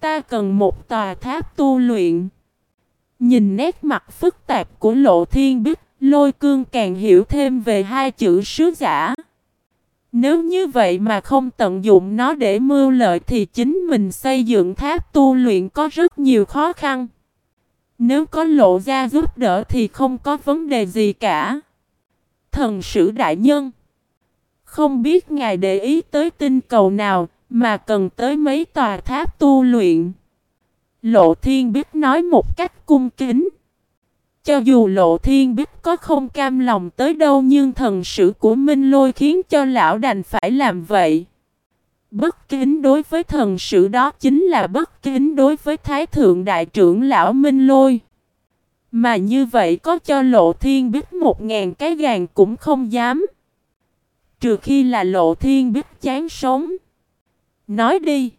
Ta cần một tòa tháp tu luyện. Nhìn nét mặt phức tạp của lộ thiên bích, lôi cương càng hiểu thêm về hai chữ sứ giả. Nếu như vậy mà không tận dụng nó để mưu lợi thì chính mình xây dựng tháp tu luyện có rất nhiều khó khăn. Nếu có lộ ra giúp đỡ thì không có vấn đề gì cả. Thần sử đại nhân Không biết ngài để ý tới tinh cầu nào mà cần tới mấy tòa tháp tu luyện. Lộ thiên biết nói một cách cung kính. Cho dù lộ thiên biết có không cam lòng tới đâu nhưng thần sử của Minh Lôi khiến cho lão đành phải làm vậy. Bất kính đối với thần sử đó chính là bất kính đối với Thái Thượng Đại trưởng lão Minh Lôi. Mà như vậy có cho lộ thiên biết một ngàn cái gàn cũng không dám. Trừ khi là lộ thiên biết chán sống. Nói đi.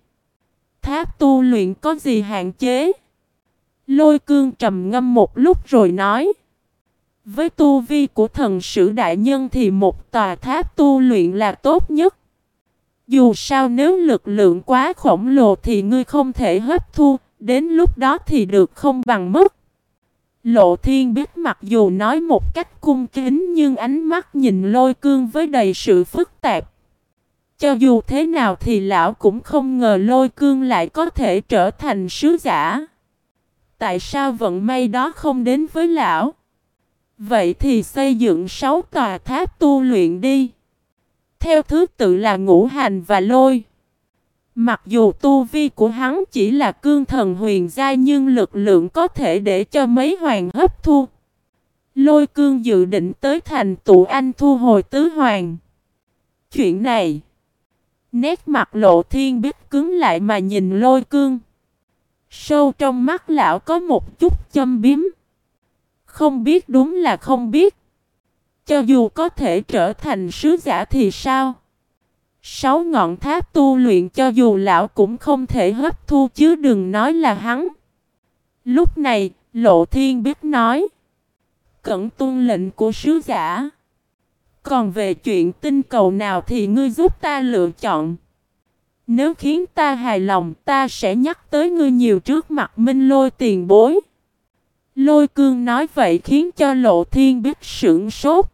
Tháp tu luyện có gì hạn chế? Lôi cương trầm ngâm một lúc rồi nói. Với tu vi của thần sử đại nhân thì một tòa tháp tu luyện là tốt nhất. Dù sao nếu lực lượng quá khổng lồ thì ngươi không thể hấp thu, đến lúc đó thì được không bằng mất. Lộ thiên biết mặc dù nói một cách cung kính nhưng ánh mắt nhìn lôi cương với đầy sự phức tạp. Cho dù thế nào thì lão cũng không ngờ lôi cương lại có thể trở thành sứ giả. Tại sao vận may đó không đến với lão? Vậy thì xây dựng sáu tòa tháp tu luyện đi. Theo thứ tự là ngũ hành và lôi. Mặc dù tu vi của hắn chỉ là cương thần huyền giai nhưng lực lượng có thể để cho mấy hoàng hấp thu. Lôi cương dự định tới thành tụ anh thu hồi tứ hoàng. Chuyện này Nét mặt lộ thiên biết cứng lại mà nhìn lôi cương. Sâu trong mắt lão có một chút châm biếm. Không biết đúng là không biết. Cho dù có thể trở thành sứ giả thì sao? Sáu ngọn tháp tu luyện cho dù lão cũng không thể hấp thu chứ đừng nói là hắn. Lúc này, Lộ Thiên biết nói. Cẩn tuân lệnh của sứ giả. Còn về chuyện tinh cầu nào thì ngươi giúp ta lựa chọn. Nếu khiến ta hài lòng, ta sẽ nhắc tới ngươi nhiều trước mặt minh lôi tiền bối. Lôi cương nói vậy khiến cho lộ thiên biết sững sốt.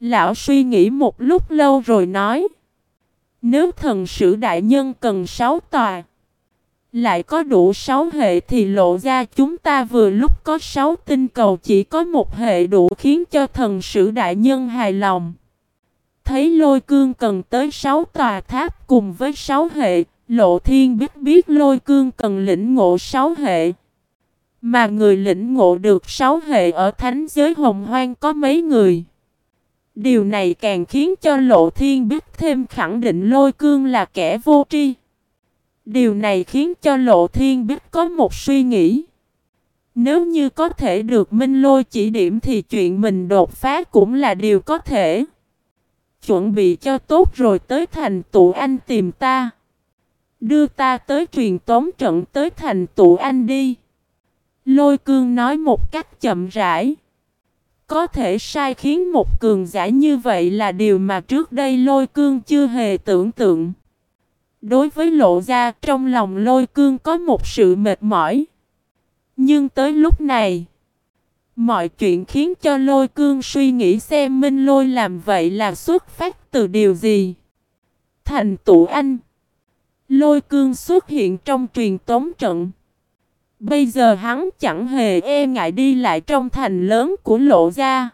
Lão suy nghĩ một lúc lâu rồi nói. Nếu thần sử đại nhân cần sáu tòa. Lại có đủ sáu hệ thì lộ ra chúng ta vừa lúc có sáu tinh cầu chỉ có một hệ đủ khiến cho thần sử đại nhân hài lòng. Thấy lôi cương cần tới sáu tòa tháp cùng với sáu hệ, lộ thiên biết biết lôi cương cần lĩnh ngộ sáu hệ. Mà người lĩnh ngộ được sáu hệ ở thánh giới hồng hoang có mấy người. Điều này càng khiến cho lộ thiên biết thêm khẳng định lôi cương là kẻ vô tri. Điều này khiến cho Lộ Thiên biết có một suy nghĩ. Nếu như có thể được Minh Lôi chỉ điểm thì chuyện mình đột phá cũng là điều có thể. Chuẩn bị cho tốt rồi tới thành tụ anh tìm ta. Đưa ta tới truyền tống trận tới thành tụ anh đi. Lôi cương nói một cách chậm rãi. Có thể sai khiến một cường giả như vậy là điều mà trước đây lôi cương chưa hề tưởng tượng. Đối với lộ ra trong lòng lôi cương có một sự mệt mỏi. Nhưng tới lúc này, mọi chuyện khiến cho lôi cương suy nghĩ xem Minh Lôi làm vậy là xuất phát từ điều gì. Thành tụ anh, lôi cương xuất hiện trong truyền tống trận. Bây giờ hắn chẳng hề e ngại đi lại trong thành lớn của lộ gia.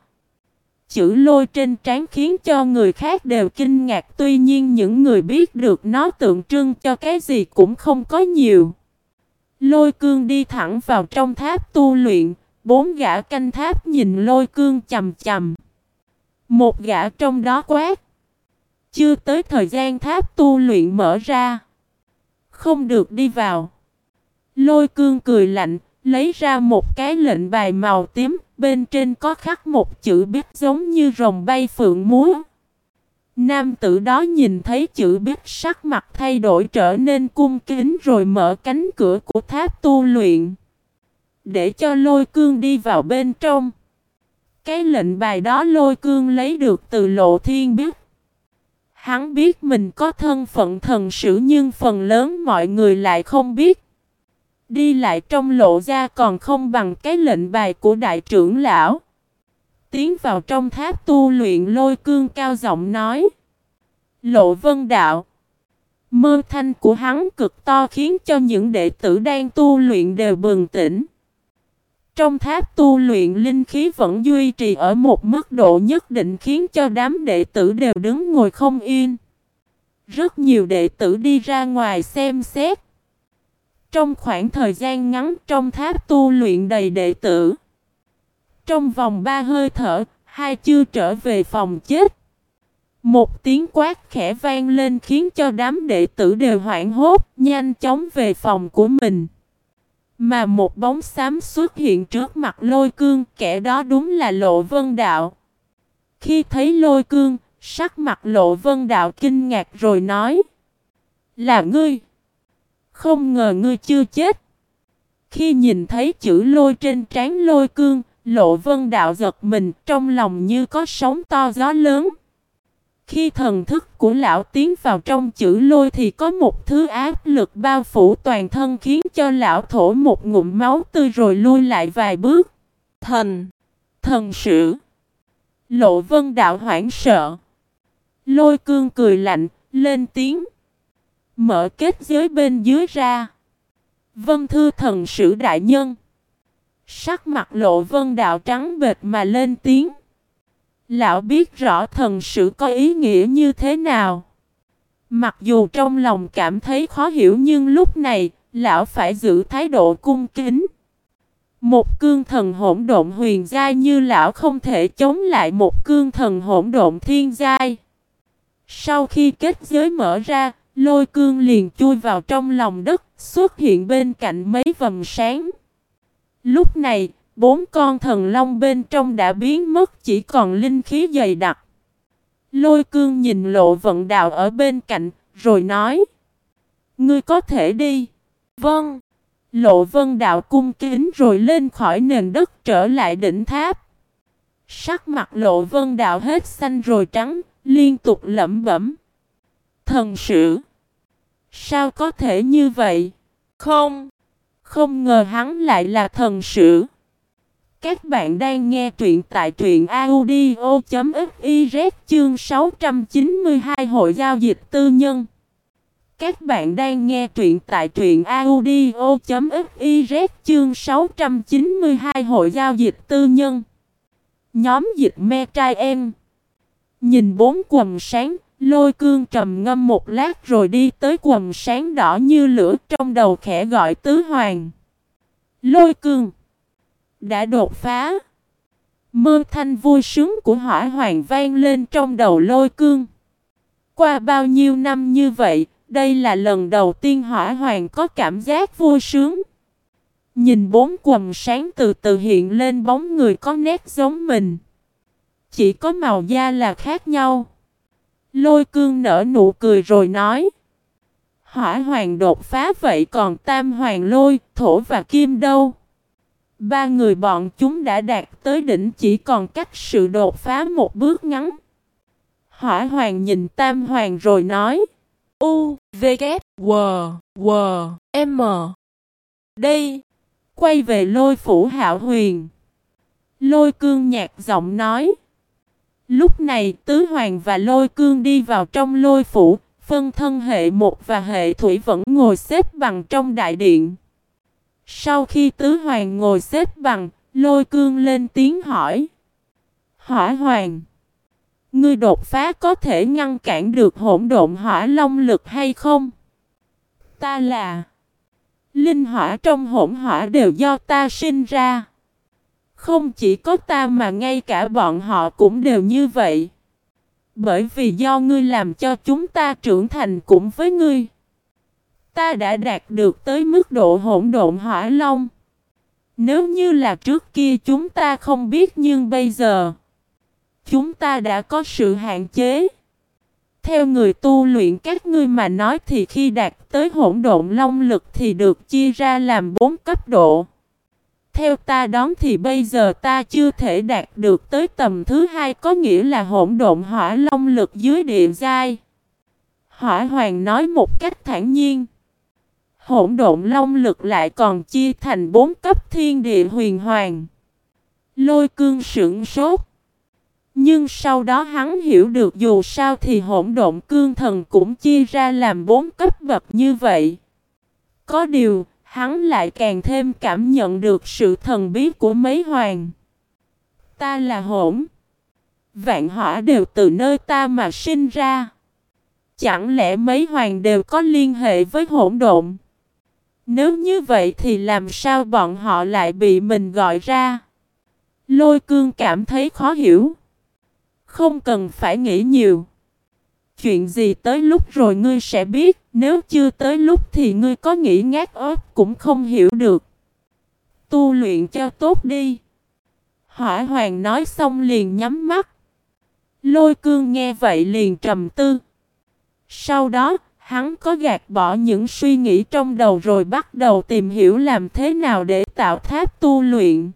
Chữ lôi trên trán khiến cho người khác đều kinh ngạc. Tuy nhiên, những người biết được nó tượng trưng cho cái gì cũng không có nhiều. Lôi cương đi thẳng vào trong tháp tu luyện. Bốn gã canh tháp nhìn lôi cương chầm chầm. Một gã trong đó quát. Chưa tới thời gian tháp tu luyện mở ra. Không được đi vào. Lôi cương cười lạnh. Lấy ra một cái lệnh bài màu tím, bên trên có khắc một chữ biết giống như rồng bay phượng múa. Nam tử đó nhìn thấy chữ biết sắc mặt thay đổi trở nên cung kính rồi mở cánh cửa của tháp tu luyện. Để cho lôi cương đi vào bên trong. Cái lệnh bài đó lôi cương lấy được từ lộ thiên biết. Hắn biết mình có thân phận thần sử nhưng phần lớn mọi người lại không biết. Đi lại trong lộ ra còn không bằng cái lệnh bài của đại trưởng lão. Tiến vào trong tháp tu luyện lôi cương cao giọng nói. Lộ vân đạo. Mơ thanh của hắn cực to khiến cho những đệ tử đang tu luyện đều bừng tỉnh. Trong tháp tu luyện linh khí vẫn duy trì ở một mức độ nhất định khiến cho đám đệ tử đều đứng ngồi không yên. Rất nhiều đệ tử đi ra ngoài xem xét. Trong khoảng thời gian ngắn trong tháp tu luyện đầy đệ tử. Trong vòng ba hơi thở, hai chưa trở về phòng chết. Một tiếng quát khẽ vang lên khiến cho đám đệ tử đều hoảng hốt, nhanh chóng về phòng của mình. Mà một bóng xám xuất hiện trước mặt lôi cương, kẻ đó đúng là lộ vân đạo. Khi thấy lôi cương, sắc mặt lộ vân đạo kinh ngạc rồi nói. Là ngươi. Không ngờ ngươi chưa chết. Khi nhìn thấy chữ lôi trên trán lôi cương, lộ vân đạo giật mình trong lòng như có sóng to gió lớn. Khi thần thức của lão tiến vào trong chữ lôi thì có một thứ áp lực bao phủ toàn thân khiến cho lão thổ một ngụm máu tươi rồi lui lại vài bước. Thần! Thần sử! Lộ vân đạo hoảng sợ. Lôi cương cười lạnh, lên tiếng. Mở kết giới bên dưới ra. Vân thư thần sử đại nhân. Sắc mặt lộ vân đạo trắng bệt mà lên tiếng. Lão biết rõ thần sự có ý nghĩa như thế nào. Mặc dù trong lòng cảm thấy khó hiểu nhưng lúc này, lão phải giữ thái độ cung kính. Một cương thần hỗn độn huyền giai như lão không thể chống lại một cương thần hỗn độn thiên giai. Sau khi kết giới mở ra, lôi cương liền chui vào trong lòng đất, xuất hiện bên cạnh mấy vầm sáng. Lúc này, Bốn con thần long bên trong đã biến mất chỉ còn linh khí dày đặc. Lôi cương nhìn lộ vận đạo ở bên cạnh, rồi nói. Ngươi có thể đi. Vâng. Lộ vân đạo cung kính rồi lên khỏi nền đất trở lại đỉnh tháp. Sắc mặt lộ vân đạo hết xanh rồi trắng, liên tục lẩm bẩm. Thần sử. Sao có thể như vậy? Không. Không ngờ hắn lại là thần sử. Các bạn đang nghe truyện tại truyện audio.fiz chương 692 Hội giao dịch tư nhân. Các bạn đang nghe truyện tại truyện audio.fiz chương 692 Hội giao dịch tư nhân. Nhóm dịch me trai em. Nhìn bốn quầm sáng, lôi cương trầm ngâm một lát rồi đi tới quần sáng đỏ như lửa trong đầu khẽ gọi tứ hoàng. Lôi cương đã đột phá. Mơ thanh vui sướng của hỏa hoàng vang lên trong đầu lôi cương. Qua bao nhiêu năm như vậy, đây là lần đầu tiên hỏa hoàng có cảm giác vui sướng. Nhìn bốn quầm sáng từ từ hiện lên bóng người có nét giống mình. Chỉ có màu da là khác nhau. Lôi cương nở nụ cười rồi nói. Hỏa hoàng đột phá vậy còn tam hoàng lôi, thổ và kim đâu? Ba người bọn chúng đã đạt tới đỉnh chỉ còn cách sự đột phá một bước ngắn. Hỏa hoàng nhìn tam hoàng rồi nói. U, V, K, W, W, M. Đây. Quay về lôi phủ hạo huyền. Lôi cương nhạc giọng nói. Lúc này tứ hoàng và lôi cương đi vào trong lôi phủ. Phân thân hệ một và hệ thủy vẫn ngồi xếp bằng trong đại điện. Sau khi tứ hoàng ngồi xếp bằng, lôi cương lên tiếng hỏi. Hỏa hoàng. Ngươi đột phá có thể ngăn cản được hỗn độn hỏa long lực hay không? Ta là. Linh hỏa trong hỗn hỏa đều do ta sinh ra. Không chỉ có ta mà ngay cả bọn họ cũng đều như vậy. Bởi vì do ngươi làm cho chúng ta trưởng thành cũng với ngươi. Ta đã đạt được tới mức độ hỗn độn hỏa long. Nếu như là trước kia chúng ta không biết nhưng bây giờ, chúng ta đã có sự hạn chế. Theo người tu luyện các ngươi mà nói thì khi đạt tới hỗn độn long lực thì được chia ra làm bốn cấp độ. Theo ta đoán thì bây giờ ta chưa thể đạt được tới tầm thứ hai có nghĩa là hỗn độn hỏa long lực dưới địa giai. Hỏa hoàng nói một cách thản nhiên. hỗn độn long lực lại còn chia thành bốn cấp thiên địa huyền hoàng. Lôi cương sững sốt. Nhưng sau đó hắn hiểu được dù sao thì hỗn độn cương thần cũng chia ra làm bốn cấp bậc như vậy. Có điều, hắn lại càng thêm cảm nhận được sự thần bí của mấy hoàng. Ta là hỗn. Vạn hỏa đều từ nơi ta mà sinh ra. Chẳng lẽ mấy hoàng đều có liên hệ với hỗn độn? Nếu như vậy thì làm sao bọn họ lại bị mình gọi ra? Lôi cương cảm thấy khó hiểu. Không cần phải nghĩ nhiều. Chuyện gì tới lúc rồi ngươi sẽ biết, nếu chưa tới lúc thì ngươi có nghĩ ngát ớt cũng không hiểu được. Tu luyện cho tốt đi. Hỏa hoàng nói xong liền nhắm mắt. Lôi cương nghe vậy liền trầm tư. Sau đó, hắn có gạt bỏ những suy nghĩ trong đầu rồi bắt đầu tìm hiểu làm thế nào để tạo tháp tu luyện.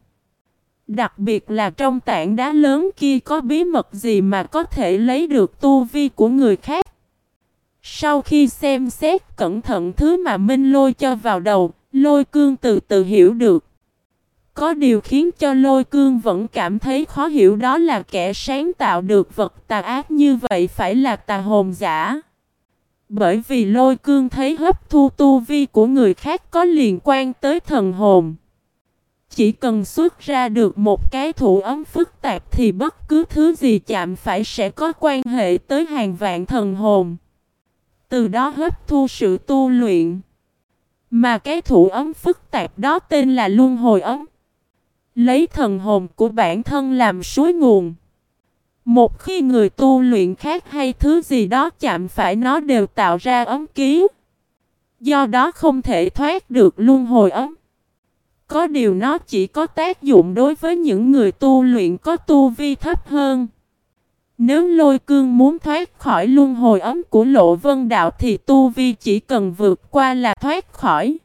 Đặc biệt là trong tảng đá lớn kia có bí mật gì mà có thể lấy được tu vi của người khác. Sau khi xem xét cẩn thận thứ mà Minh lôi cho vào đầu, lôi cương từ từ hiểu được. Có điều khiến cho lôi cương vẫn cảm thấy khó hiểu đó là kẻ sáng tạo được vật tà ác như vậy phải là tà hồn giả. Bởi vì lôi cương thấy hấp thu tu vi của người khác có liên quan tới thần hồn. Chỉ cần xuất ra được một cái thủ ấm phức tạp thì bất cứ thứ gì chạm phải sẽ có quan hệ tới hàng vạn thần hồn. Từ đó hấp thu sự tu luyện. Mà cái thủ ấm phức tạp đó tên là luân hồi ấm. Lấy thần hồn của bản thân làm suối nguồn. Một khi người tu luyện khác hay thứ gì đó chạm phải nó đều tạo ra ấm ký. Do đó không thể thoát được luân hồi ấm. Có điều nó chỉ có tác dụng đối với những người tu luyện có tu vi thấp hơn. Nếu lôi cương muốn thoát khỏi luân hồi ấm của lộ vân đạo thì tu vi chỉ cần vượt qua là thoát khỏi.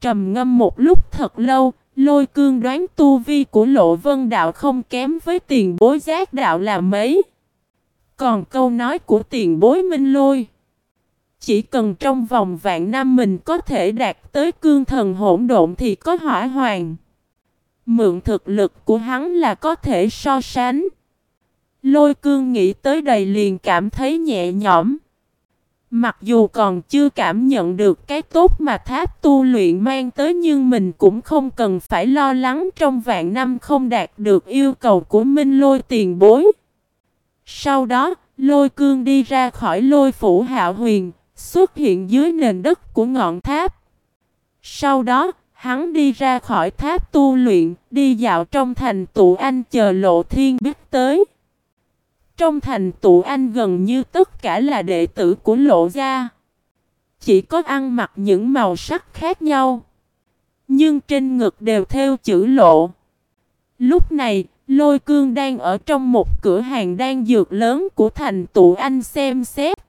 Trầm ngâm một lúc thật lâu, lôi cương đoán tu vi của lộ vân đạo không kém với tiền bối giác đạo là mấy. Còn câu nói của tiền bối minh lôi. Chỉ cần trong vòng vạn năm mình có thể đạt tới cương thần hỗn độn thì có hỏa hoàng. Mượn thực lực của hắn là có thể so sánh. Lôi cương nghĩ tới đầy liền cảm thấy nhẹ nhõm. Mặc dù còn chưa cảm nhận được cái tốt mà tháp tu luyện mang tới nhưng mình cũng không cần phải lo lắng trong vạn năm không đạt được yêu cầu của Minh lôi tiền bối. Sau đó, lôi cương đi ra khỏi lôi phủ hạo huyền, xuất hiện dưới nền đất của ngọn tháp. Sau đó, hắn đi ra khỏi tháp tu luyện, đi dạo trong thành tụ anh chờ lộ thiên biết tới. Trong thành tụ anh gần như tất cả là đệ tử của lộ gia. Chỉ có ăn mặc những màu sắc khác nhau. Nhưng trên ngực đều theo chữ lộ. Lúc này, Lôi Cương đang ở trong một cửa hàng đang dược lớn của thành tụ anh xem xét.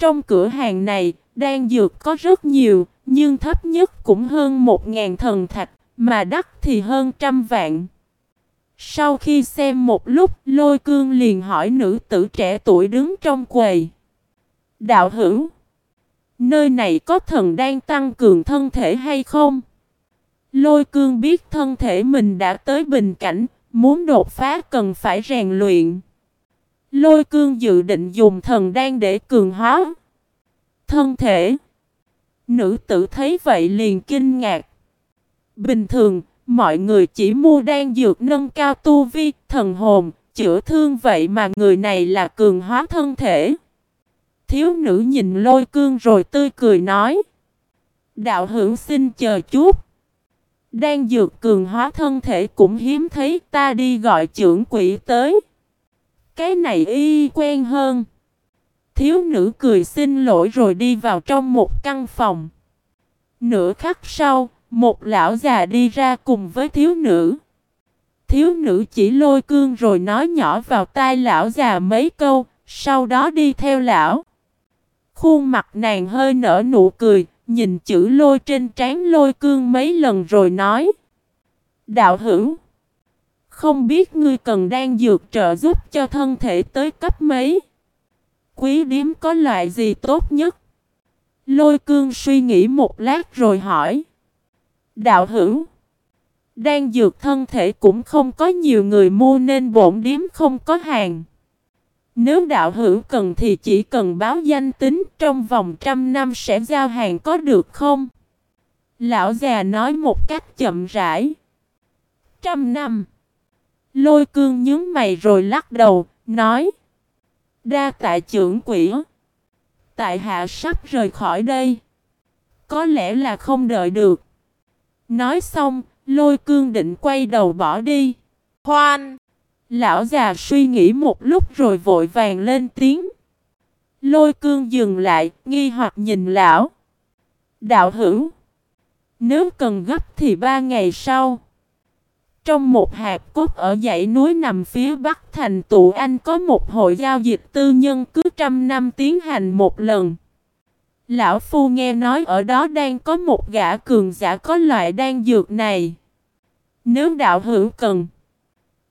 Trong cửa hàng này, đan dược có rất nhiều, nhưng thấp nhất cũng hơn một ngàn thần thạch, mà đắt thì hơn trăm vạn. Sau khi xem một lúc, lôi cương liền hỏi nữ tử trẻ tuổi đứng trong quầy. Đạo hữu, nơi này có thần đang tăng cường thân thể hay không? Lôi cương biết thân thể mình đã tới bình cảnh, muốn đột phá cần phải rèn luyện. Lôi cương dự định dùng thần đan để cường hóa thân thể. Nữ tử thấy vậy liền kinh ngạc. Bình thường, mọi người chỉ mua đan dược nâng cao tu vi, thần hồn, chữa thương vậy mà người này là cường hóa thân thể. Thiếu nữ nhìn lôi cương rồi tươi cười nói. Đạo hữu xin chờ chút. Đan dược cường hóa thân thể cũng hiếm thấy ta đi gọi trưởng quỷ tới. Cái này y quen hơn. Thiếu nữ cười xin lỗi rồi đi vào trong một căn phòng. Nửa khắc sau, một lão già đi ra cùng với thiếu nữ. Thiếu nữ chỉ lôi cương rồi nói nhỏ vào tai lão già mấy câu, sau đó đi theo lão. Khuôn mặt nàng hơi nở nụ cười, nhìn chữ lôi trên trán lôi cương mấy lần rồi nói. Đạo hữu, không biết ngươi cần đang dược trợ giúp cho thân thể tới cấp mấy? Quý điếm có loại gì tốt nhất? Lôi cương suy nghĩ một lát rồi hỏi. Đạo hữu. Đang dược thân thể cũng không có nhiều người mua nên bổn điếm không có hàng. Nếu đạo hữu cần thì chỉ cần báo danh tính trong vòng trăm năm sẽ giao hàng có được không? Lão già nói một cách chậm rãi. Trăm năm. Lôi cương nhướng mày rồi lắc đầu, nói. Đa tại trưởng quỷ. Tại hạ sắp rời khỏi đây. Có lẽ là không đợi được. Nói xong, lôi cương định quay đầu bỏ đi. Khoan! Lão già suy nghĩ một lúc rồi vội vàng lên tiếng. Lôi cương dừng lại, nghi hoặc nhìn lão. Đạo hữu! Nếu cần gấp thì ba ngày sau. Trong một hạt cốt ở dãy núi nằm phía bắc thành tụ anh có một hội giao dịch tư nhân cứ trăm năm tiến hành một lần. Lão Phu nghe nói ở đó đang có một gã cường giả có loại đan dược này. Nếu đạo hữu cần,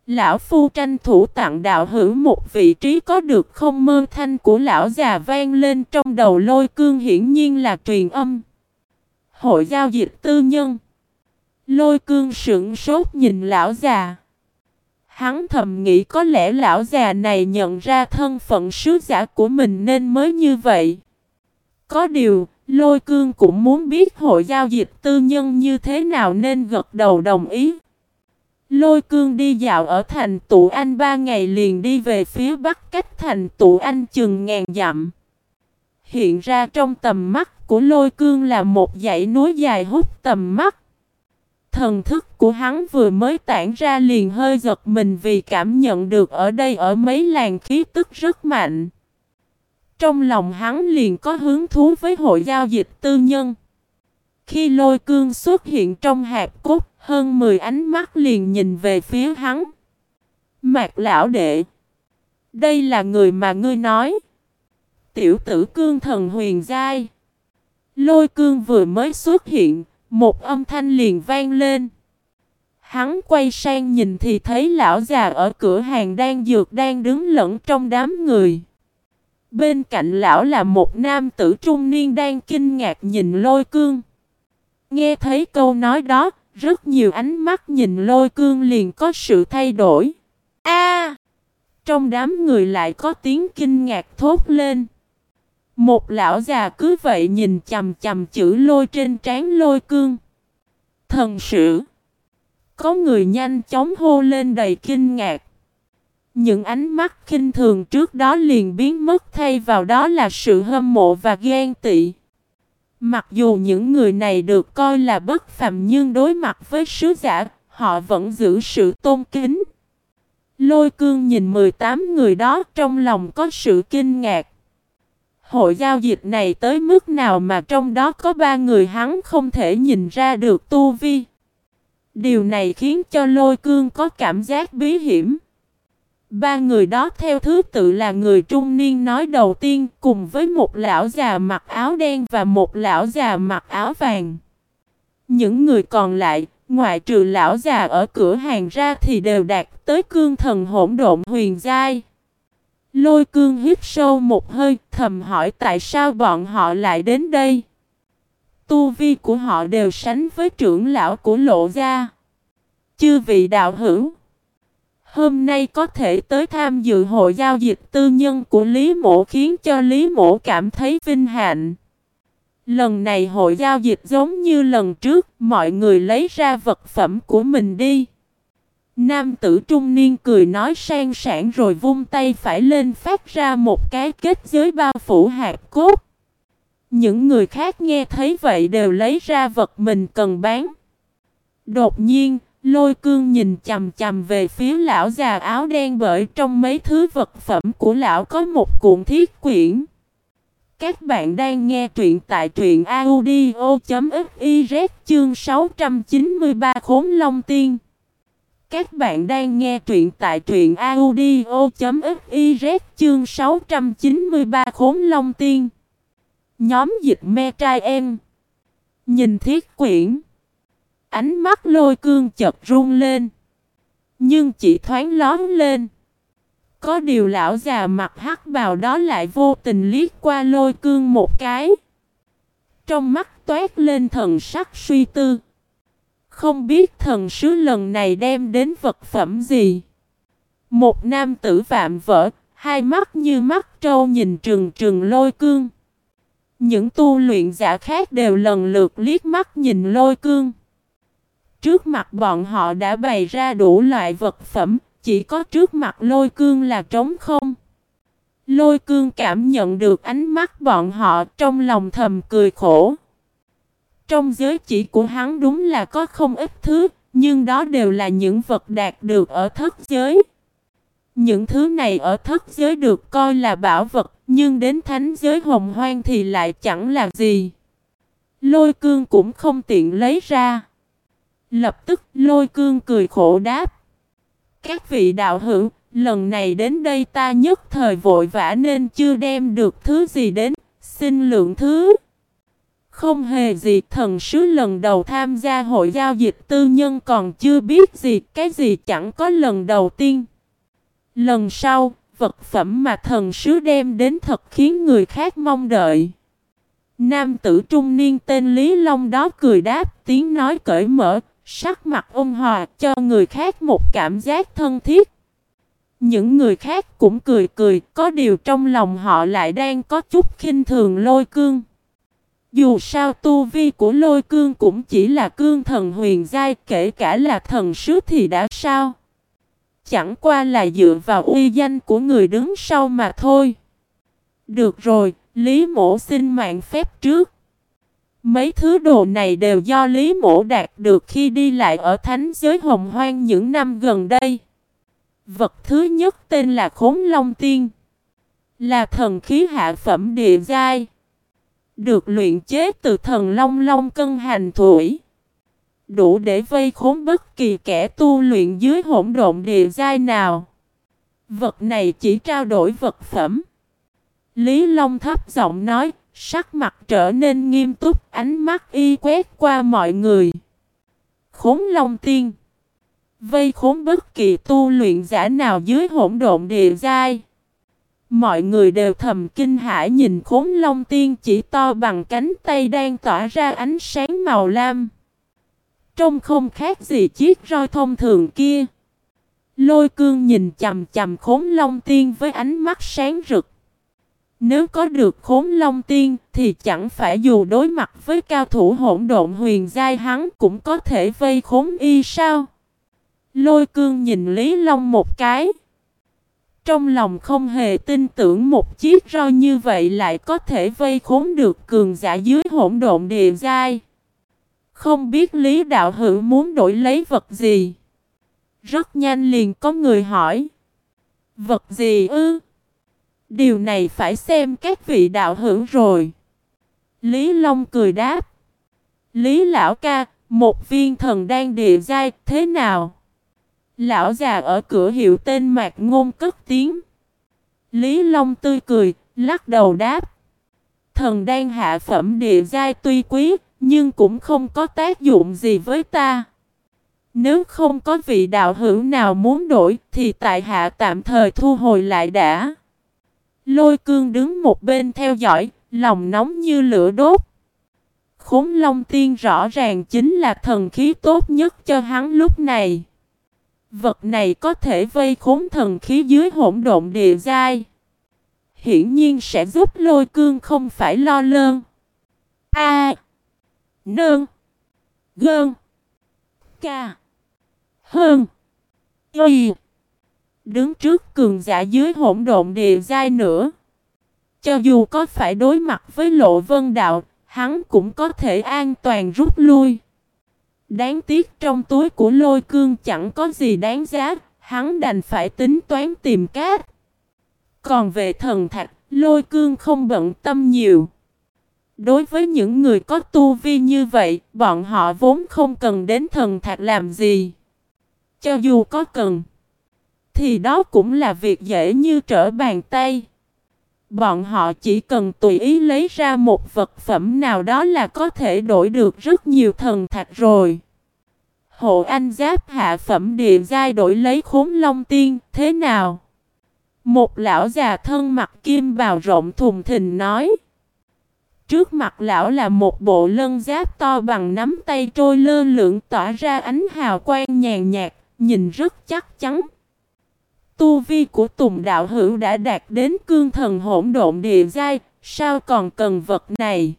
Lão Phu tranh thủ tặng đạo hữu một vị trí có được không mơ thanh của lão già vang lên trong đầu lôi cương hiển nhiên là truyền âm. Hội giao dịch tư nhân. Lôi cương sững sốt nhìn lão già. Hắn thầm nghĩ có lẽ lão già này nhận ra thân phận sứ giả của mình nên mới như vậy. Có điều, lôi cương cũng muốn biết hội giao dịch tư nhân như thế nào nên gật đầu đồng ý. Lôi cương đi dạo ở thành tụ anh ba ngày liền đi về phía bắc cách thành tụ anh chừng ngàn dặm. Hiện ra trong tầm mắt của lôi cương là một dãy núi dài hút tầm mắt. Thần thức của hắn vừa mới tản ra liền hơi giật mình vì cảm nhận được ở đây ở mấy làng khí tức rất mạnh. Trong lòng hắn liền có hứng thú với hội giao dịch tư nhân. Khi lôi cương xuất hiện trong hạt cốt, hơn 10 ánh mắt liền nhìn về phía hắn. Mạc lão đệ. Đây là người mà ngươi nói. Tiểu tử cương thần huyền giai. Lôi cương vừa mới xuất hiện, một âm thanh liền vang lên. Hắn quay sang nhìn thì thấy lão già ở cửa hàng đang dược đang đứng lẫn trong đám người. Bên cạnh lão là một nam tử trung niên đang kinh ngạc nhìn lôi cương. Nghe thấy câu nói đó, rất nhiều ánh mắt nhìn lôi cương liền có sự thay đổi. A! trong đám người lại có tiếng kinh ngạc thốt lên. Một lão già cứ vậy nhìn chầm chầm chữ lôi trên trán lôi cương. Thần sử. Có người nhanh chóng hô lên đầy kinh ngạc. Những ánh mắt khinh thường trước đó liền biến mất thay vào đó là sự hâm mộ và ghen tị. Mặc dù những người này được coi là bất phàm nhưng đối mặt với sứ giả, họ vẫn giữ sự tôn kính. Lôi cương nhìn 18 người đó trong lòng có sự kinh ngạc. Hội giao dịch này tới mức nào mà trong đó có ba người hắn không thể nhìn ra được tu vi. Điều này khiến cho lôi cương có cảm giác bí hiểm. Ba người đó theo thứ tự là người trung niên nói đầu tiên cùng với một lão già mặc áo đen và một lão già mặc áo vàng. Những người còn lại, ngoại trừ lão già ở cửa hàng ra thì đều đạt tới cương thần hỗn độn huyền giai. Lôi cương hít sâu một hơi, thầm hỏi tại sao bọn họ lại đến đây. Tu vi của họ đều sánh với trưởng lão của lộ gia. Chư vị đạo hữu. Hôm nay có thể tới tham dự hội giao dịch tư nhân của Lý Mộ khiến cho Lý Mộ cảm thấy vinh hạnh. Lần này hội giao dịch giống như lần trước, mọi người lấy ra vật phẩm của mình đi. Nam tử trung niên cười nói sang sảng rồi vung tay phải lên phát ra một cái kết giới bao phủ hạt cốt. Những người khác nghe thấy vậy đều lấy ra vật mình cần bán. Đột nhiên, lôi cương nhìn chầm chầm về phía lão già áo đen bởi trong mấy thứ vật phẩm của lão có một cuộn thiết quyển. Các bạn đang nghe truyện tại truyện audio.fiz chương 693 Khốn Long Tiên. Các bạn đang nghe truyện tại truyện audio.fiz chương 693 Khốn Long Tiên. Nhóm dịch me trai em. Nhìn thiết quyển. Ánh mắt lôi cương chật run lên. Nhưng chỉ thoáng lón lên. Có điều lão già mặt hắc bào đó lại vô tình liếc qua lôi cương một cái. Trong mắt toát lên thần sắc suy tư. Không biết thần sứ lần này đem đến vật phẩm gì. Một nam tử vạm vỡ, hai mắt như mắt trâu nhìn trừng trừng lôi cương. Những tu luyện giả khác đều lần lượt liếc mắt nhìn lôi cương. Trước mặt bọn họ đã bày ra đủ loại vật phẩm, chỉ có trước mặt lôi cương là trống không. Lôi cương cảm nhận được ánh mắt bọn họ trong lòng thầm cười khổ. Trong giới chỉ của hắn đúng là có không ít thứ, nhưng đó đều là những vật đạt được ở thất giới. Những thứ này ở thất giới được coi là bảo vật, nhưng đến thánh giới hồng hoang thì lại chẳng là gì. Lôi cương cũng không tiện lấy ra. Lập tức lôi cương cười khổ đáp. Các vị đạo hữu, lần này đến đây ta nhất thời vội vã nên chưa đem được thứ gì đến, xin lượng thứ. Không hề gì thần sứ lần đầu tham gia hội giao dịch tư nhân còn chưa biết gì, cái gì chẳng có lần đầu tiên. Lần sau, vật phẩm mà thần sứ đem đến thật khiến người khác mong đợi. Nam tử trung niên tên Lý Long đó cười đáp tiếng nói cởi mở, sắc mặt ôn hòa cho người khác một cảm giác thân thiết. Những người khác cũng cười cười, có điều trong lòng họ lại đang có chút khinh thường lôi cương. Dù sao tu vi của lôi cương cũng chỉ là cương thần huyền giai, kể cả là thần sứ thì đã sao? Chẳng qua là dựa vào uy danh của người đứng sau mà thôi. Được rồi, Lý mổ xin mạng phép trước. Mấy thứ đồ này đều do Lý Mổ đạt được khi đi lại ở thánh giới hồng hoang những năm gần đây. Vật thứ nhất tên là Khốn Long Tiên. Là thần khí hạ phẩm địa giai. Được luyện chế từ thần Long Long cân hành thủy. Đủ để vây khốn bất kỳ kẻ tu luyện dưới hỗn độn địa giai nào. Vật này chỉ trao đổi vật phẩm. Lý Long thấp giọng nói, Sắc mặt trở nên nghiêm túc, ánh mắt y quét qua mọi người. Khốn Long Tiên Vây khốn bất kỳ tu luyện giả nào dưới hỗn độn địa giai. Mọi người đều thầm kinh hãi nhìn khốn Long Tiên chỉ to bằng cánh tay đang tỏa ra ánh sáng màu lam. Trông không khác gì chiếc roi thông thường kia. Lôi cương nhìn chầm chầm khốn Long Tiên với ánh mắt sáng rực. Nếu có được khốn long tiên thì chẳng phải dù đối mặt với cao thủ hỗn độn huyền giai hắn cũng có thể vây khốn y sao. Lôi cương nhìn Lý Long một cái. Trong lòng không hề tin tưởng một chiếc roi như vậy lại có thể vây khốn được cường giả dưới hỗn độn địa giai. Không biết Lý Đạo Hữu muốn đổi lấy vật gì. Rất nhanh liền có người hỏi. Vật gì ư? Điều này phải xem các vị đạo hữu rồi. Lý Long cười đáp. Lý lão ca, một viên thần đang địa giai, thế nào? Lão già ở cửa hiệu tên mạc ngôn cất tiếng. Lý Long tươi cười, lắc đầu đáp. Thần đang hạ phẩm địa giai tuy quý, nhưng cũng không có tác dụng gì với ta. Nếu không có vị đạo hữu nào muốn đổi, thì tại hạ tạm thời thu hồi lại đã. Lôi cương đứng một bên theo dõi, lòng nóng như lửa đốt. Khốn Long Tiên rõ ràng chính là thần khí tốt nhất cho hắn lúc này. Vật này có thể vây khốn thần khí dưới hỗn độn địa giai. Hiển nhiên sẽ giúp lôi cương không phải lo lơn. A. Nương. Gơn. Ca. Hơn. Y đứng trước cường giả dưới hỗn độn địa giai nữa. Cho dù có phải đối mặt với lộ vân đạo, hắn cũng có thể an toàn rút lui. Đáng tiếc trong túi của lôi cương chẳng có gì đáng giá, hắn đành phải tính toán tìm cát. Còn về thần thạch, lôi cương không bận tâm nhiều. Đối với những người có tu vi như vậy, bọn họ vốn không cần đến thần thạch làm gì. Cho dù có cần, thì đó cũng là việc dễ như trở bàn tay. Bọn họ chỉ cần tùy ý lấy ra một vật phẩm nào đó là có thể đổi được rất nhiều thần thạch rồi. Hộ anh giáp hạ phẩm địa giai đổi lấy khốn long tiên, thế nào? Một lão già thân mặt kim bào rộng thùng thình nói. Trước mặt lão là một bộ lân giáp to bằng nắm tay trôi lơ lượng tỏa ra ánh hào quang nhàn nhạt, nhìn rất chắc chắn. Tu vi của Tùng Đạo Hữu đã đạt đến cương thần hỗn độn địa giai, sao còn cần vật này?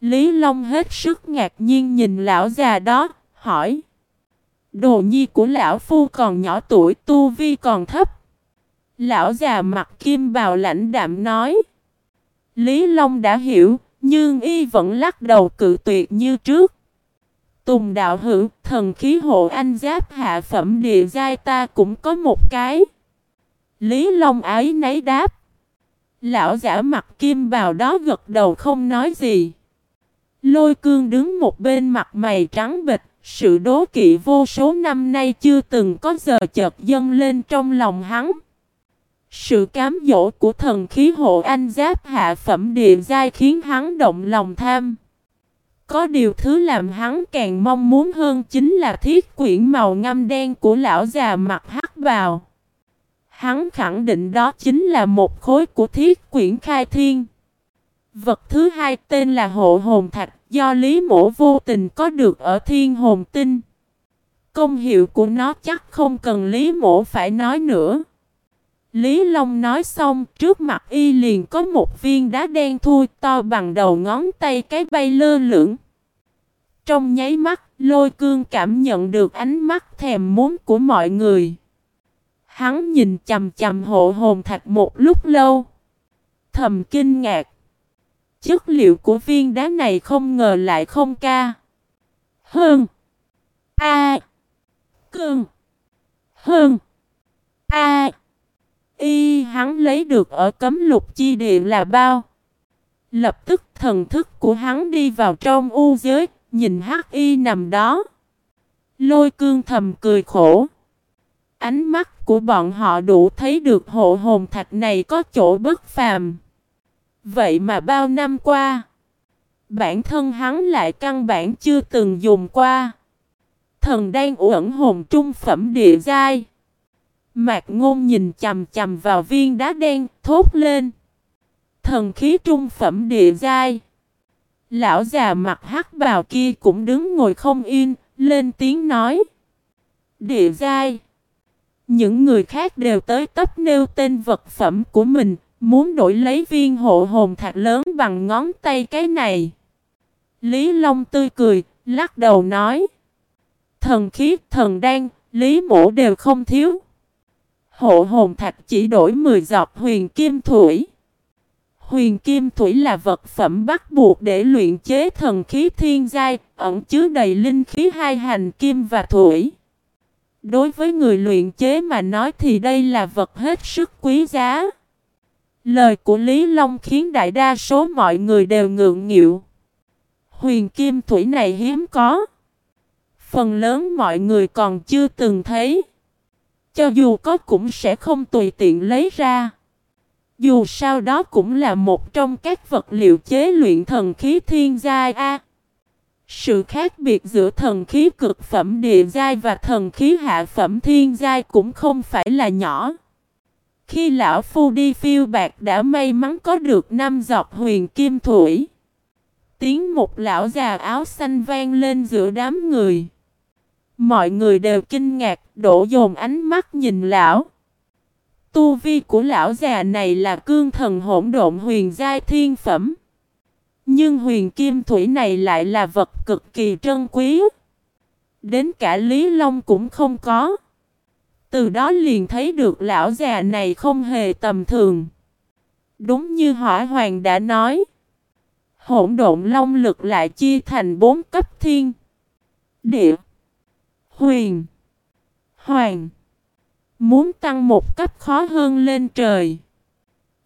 Lý Long hết sức ngạc nhiên nhìn lão già đó, hỏi. Đồ nhi của lão phu còn nhỏ tuổi, tu vi còn thấp. Lão già mặt kim bào lãnh đạm nói. Lý Long đã hiểu, nhưng y vẫn lắc đầu cự tuyệt như trước. Tùng đạo hữu, thần khí hộ anh giáp hạ phẩm địa giai ta cũng có một cái. Lý Long ái nấy đáp. Lão giả mặt kim bào đó gật đầu không nói gì. Lôi cương đứng một bên mặt mày trắng bịch, sự đố kỵ vô số năm nay chưa từng có giờ chợt dâng lên trong lòng hắn. Sự cám dỗ của thần khí hộ anh giáp hạ phẩm địa giai khiến hắn động lòng tham. Có điều thứ làm hắn càng mong muốn hơn chính là thiết quyển màu ngăm đen của lão già mặt hắc bào. Hắn khẳng định đó chính là một khối của thiết quyển khai thiên. Vật thứ hai tên là hộ hồn thạch, do Lý Mổ vô tình có được ở thiên hồn tinh. Công hiệu của nó chắc không cần Lý Mổ phải nói nữa. Lý Long nói xong, trước mặt y liền có một viên đá đen thui to bằng đầu ngón tay cái bay lơ lửng. Trong nháy mắt, lôi cương cảm nhận được ánh mắt thèm muốn của mọi người. Hắn nhìn chầm chầm hộ hồn thạch một lúc lâu. Thầm kinh ngạc. Chất liệu của viên đá này không ngờ lại không ca. Hơn. A. Cương. Hơn. A. Y hắn lấy được ở cấm lục chi địa là bao. Lập tức thần thức của hắn đi vào trong u giới, nhìn hắc y nằm đó. Lôi cương thầm cười khổ. Ánh mắt của bọn họ đủ thấy được hộ hồn thạch này có chỗ bất phàm. Vậy mà bao năm qua, bản thân hắn lại căn bản chưa từng dùng qua. Thần đang uẩn hồn trung phẩm địa giai. Mạc ngôn nhìn chầm chầm vào viên đá đen, thốt lên. Thần khí trung phẩm địa giai. Lão già mặt hắc bào kia cũng đứng ngồi không yên, lên tiếng nói. Địa giai. Những người khác đều tới tấp nêu tên vật phẩm của mình, muốn đổi lấy viên hộ hồn thạch lớn bằng ngón tay cái này. Lý Long tươi cười, lắc đầu nói. Thần khí, thần đan, Lý mổ đều không thiếu. Hộ hồn thạch chỉ đổi 10 giọt huyền kim thủy. Huyền kim thủy là vật phẩm bắt buộc để luyện chế thần khí thiên giai, ẩn chứa đầy linh khí hai hành kim và thủy. Đối với người luyện chế mà nói thì đây là vật hết sức quý giá. Lời của Lý Long khiến đại đa số mọi người đều ngượng nghịu. Huyền kim thủy này hiếm có. Phần lớn mọi người còn chưa từng thấy. Cho dù có cũng sẽ không tùy tiện lấy ra. Dù sao đó cũng là một trong các vật liệu chế luyện thần khí thiên giai A. Sự khác biệt giữa thần khí cực phẩm địa giai và thần khí hạ phẩm thiên giai cũng không phải là nhỏ. Khi lão phu đi phiêu bạc đã may mắn có được năm giọt huyền kim thủy. Tiếng một lão già áo xanh vang lên giữa đám người. Mọi người đều kinh ngạc, đổ dồn ánh mắt nhìn lão. Tu vi của lão già này là cương thần hỗn độn huyền giai thiên phẩm. Nhưng huyền kim thủy này lại là vật cực kỳ trân quý. Đến cả Lý Long cũng không có. Từ đó liền thấy được lão già này không hề tầm thường. Đúng như hỏa hoàng đã nói. Hỗn độn long lực lại chia thành bốn cấp thiên. Địa. Huyền. Hoàng. Muốn tăng một cấp khó hơn lên trời.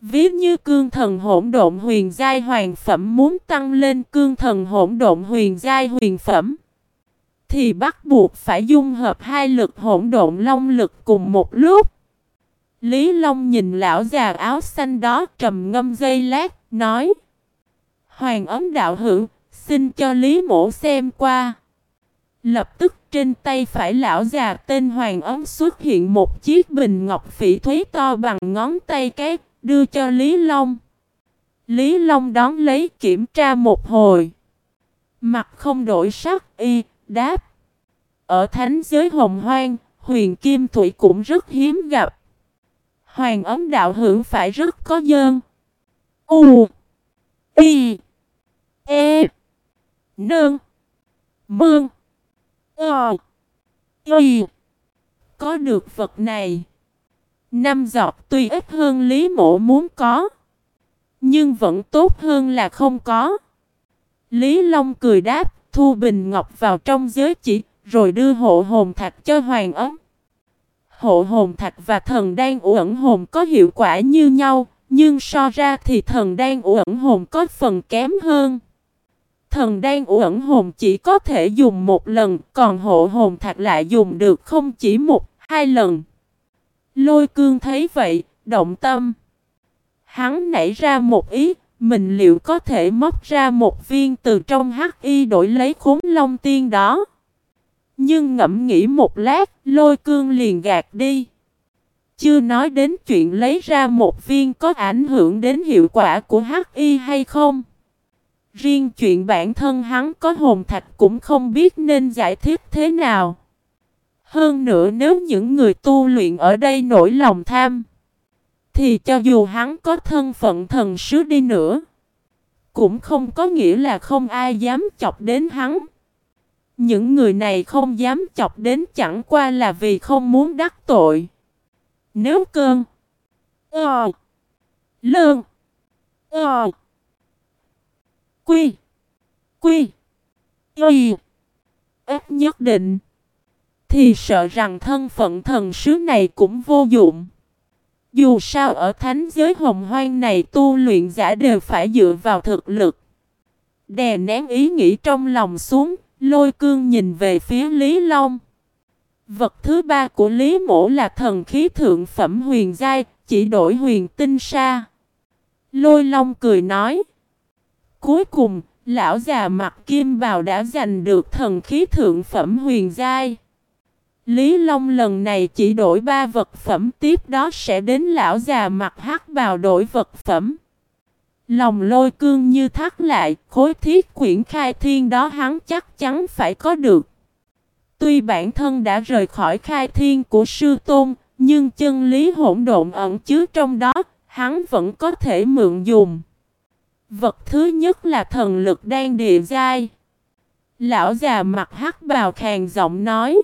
Ví như cương thần hỗn độn huyền giai hoàng phẩm muốn tăng lên cương thần hỗn độn huyền giai huyền phẩm. Thì bắt buộc phải dung hợp hai lực hỗn độn long lực cùng một lúc. Lý Long nhìn lão già áo xanh đó trầm ngâm dây lát, nói. Hoàng ấm đạo hữu, xin cho Lý mổ xem qua. Lập tức trên tay phải lão già tên Hoàng ấm xuất hiện một chiếc bình ngọc phỉ thúy to bằng ngón tay cái, đưa cho Lý Long. Lý Long đón lấy kiểm tra một hồi. Mặt không đổi sắc y, đáp. Ở thánh giới hồng hoang, huyền kim thủy cũng rất hiếm gặp. Hoàng ấm đạo hưởng phải rất có dơn. U Y E Nương Mương Ờ. Y Có được vật này. Năm giọt tuy ít hơn Lý Mộ muốn có, Nhưng vẫn tốt hơn là không có. Lý Long cười đáp, Thu Bình Ngọc vào trong giới chỉ, Rồi đưa hộ hồn thạch cho Hoàng ấm Hộ hồn thạch và thần đan ẩn hồn có hiệu quả như nhau, Nhưng so ra thì thần đan ẩn hồn có phần kém hơn. Thần đang ẩn hồn chỉ có thể dùng một lần Còn hộ hồn thạch lại dùng được không chỉ một, hai lần Lôi cương thấy vậy, động tâm Hắn nảy ra một ý Mình liệu có thể móc ra một viên từ trong hắc y đổi lấy khốn long tiên đó nhưng ngẫm nghĩ một lát, lôi cương liền gạt đi. Chưa nói đến chuyện lấy ra một viên có ảnh hưởng đến hiệu quả của HI hay không. Riêng chuyện bản thân hắn có hồn thạch cũng không biết nên giải thích thế nào. Hơn nữa nếu những người tu luyện ở đây nổi lòng tham, thì cho dù hắn có thân phận thần sứ đi nữa, cũng không có nghĩa là không ai dám chọc đến hắn. Những người này không dám chọc đến chẳng qua là vì không muốn đắc tội. Nếu cơn Ờ Lương Ờ Quy Quy Y ít nhất định Thì sợ rằng thân phận thần sứ này cũng vô dụng Dù sao ở thánh giới hồng hoang này tu luyện giả đều phải dựa vào thực lực Đè nén ý nghĩ trong lòng xuống Lôi cương nhìn về phía Lý Long. Vật thứ ba của Lý Mổ là thần khí thượng phẩm huyền giai, chỉ đổi huyền tinh sa. Lôi Long cười nói. Cuối cùng, lão già mặt kim bào đã giành được thần khí thượng phẩm huyền giai. Lý Long lần này chỉ đổi ba vật phẩm tiếp đó sẽ đến lão già mặt hắc bào đổi vật phẩm. Lòng lôi cương như thắt lại, khối thiết quyển khai thiên đó hắn chắc chắn phải có được. Tuy bản thân đã rời khỏi khai thiên của sư tôn, nhưng chân lý hỗn độn ẩn chứa trong đó, hắn vẫn có thể mượn dùng. Vật thứ nhất là thần lực đang địa giai. Lão già mặt hắc bào khàn giọng nói.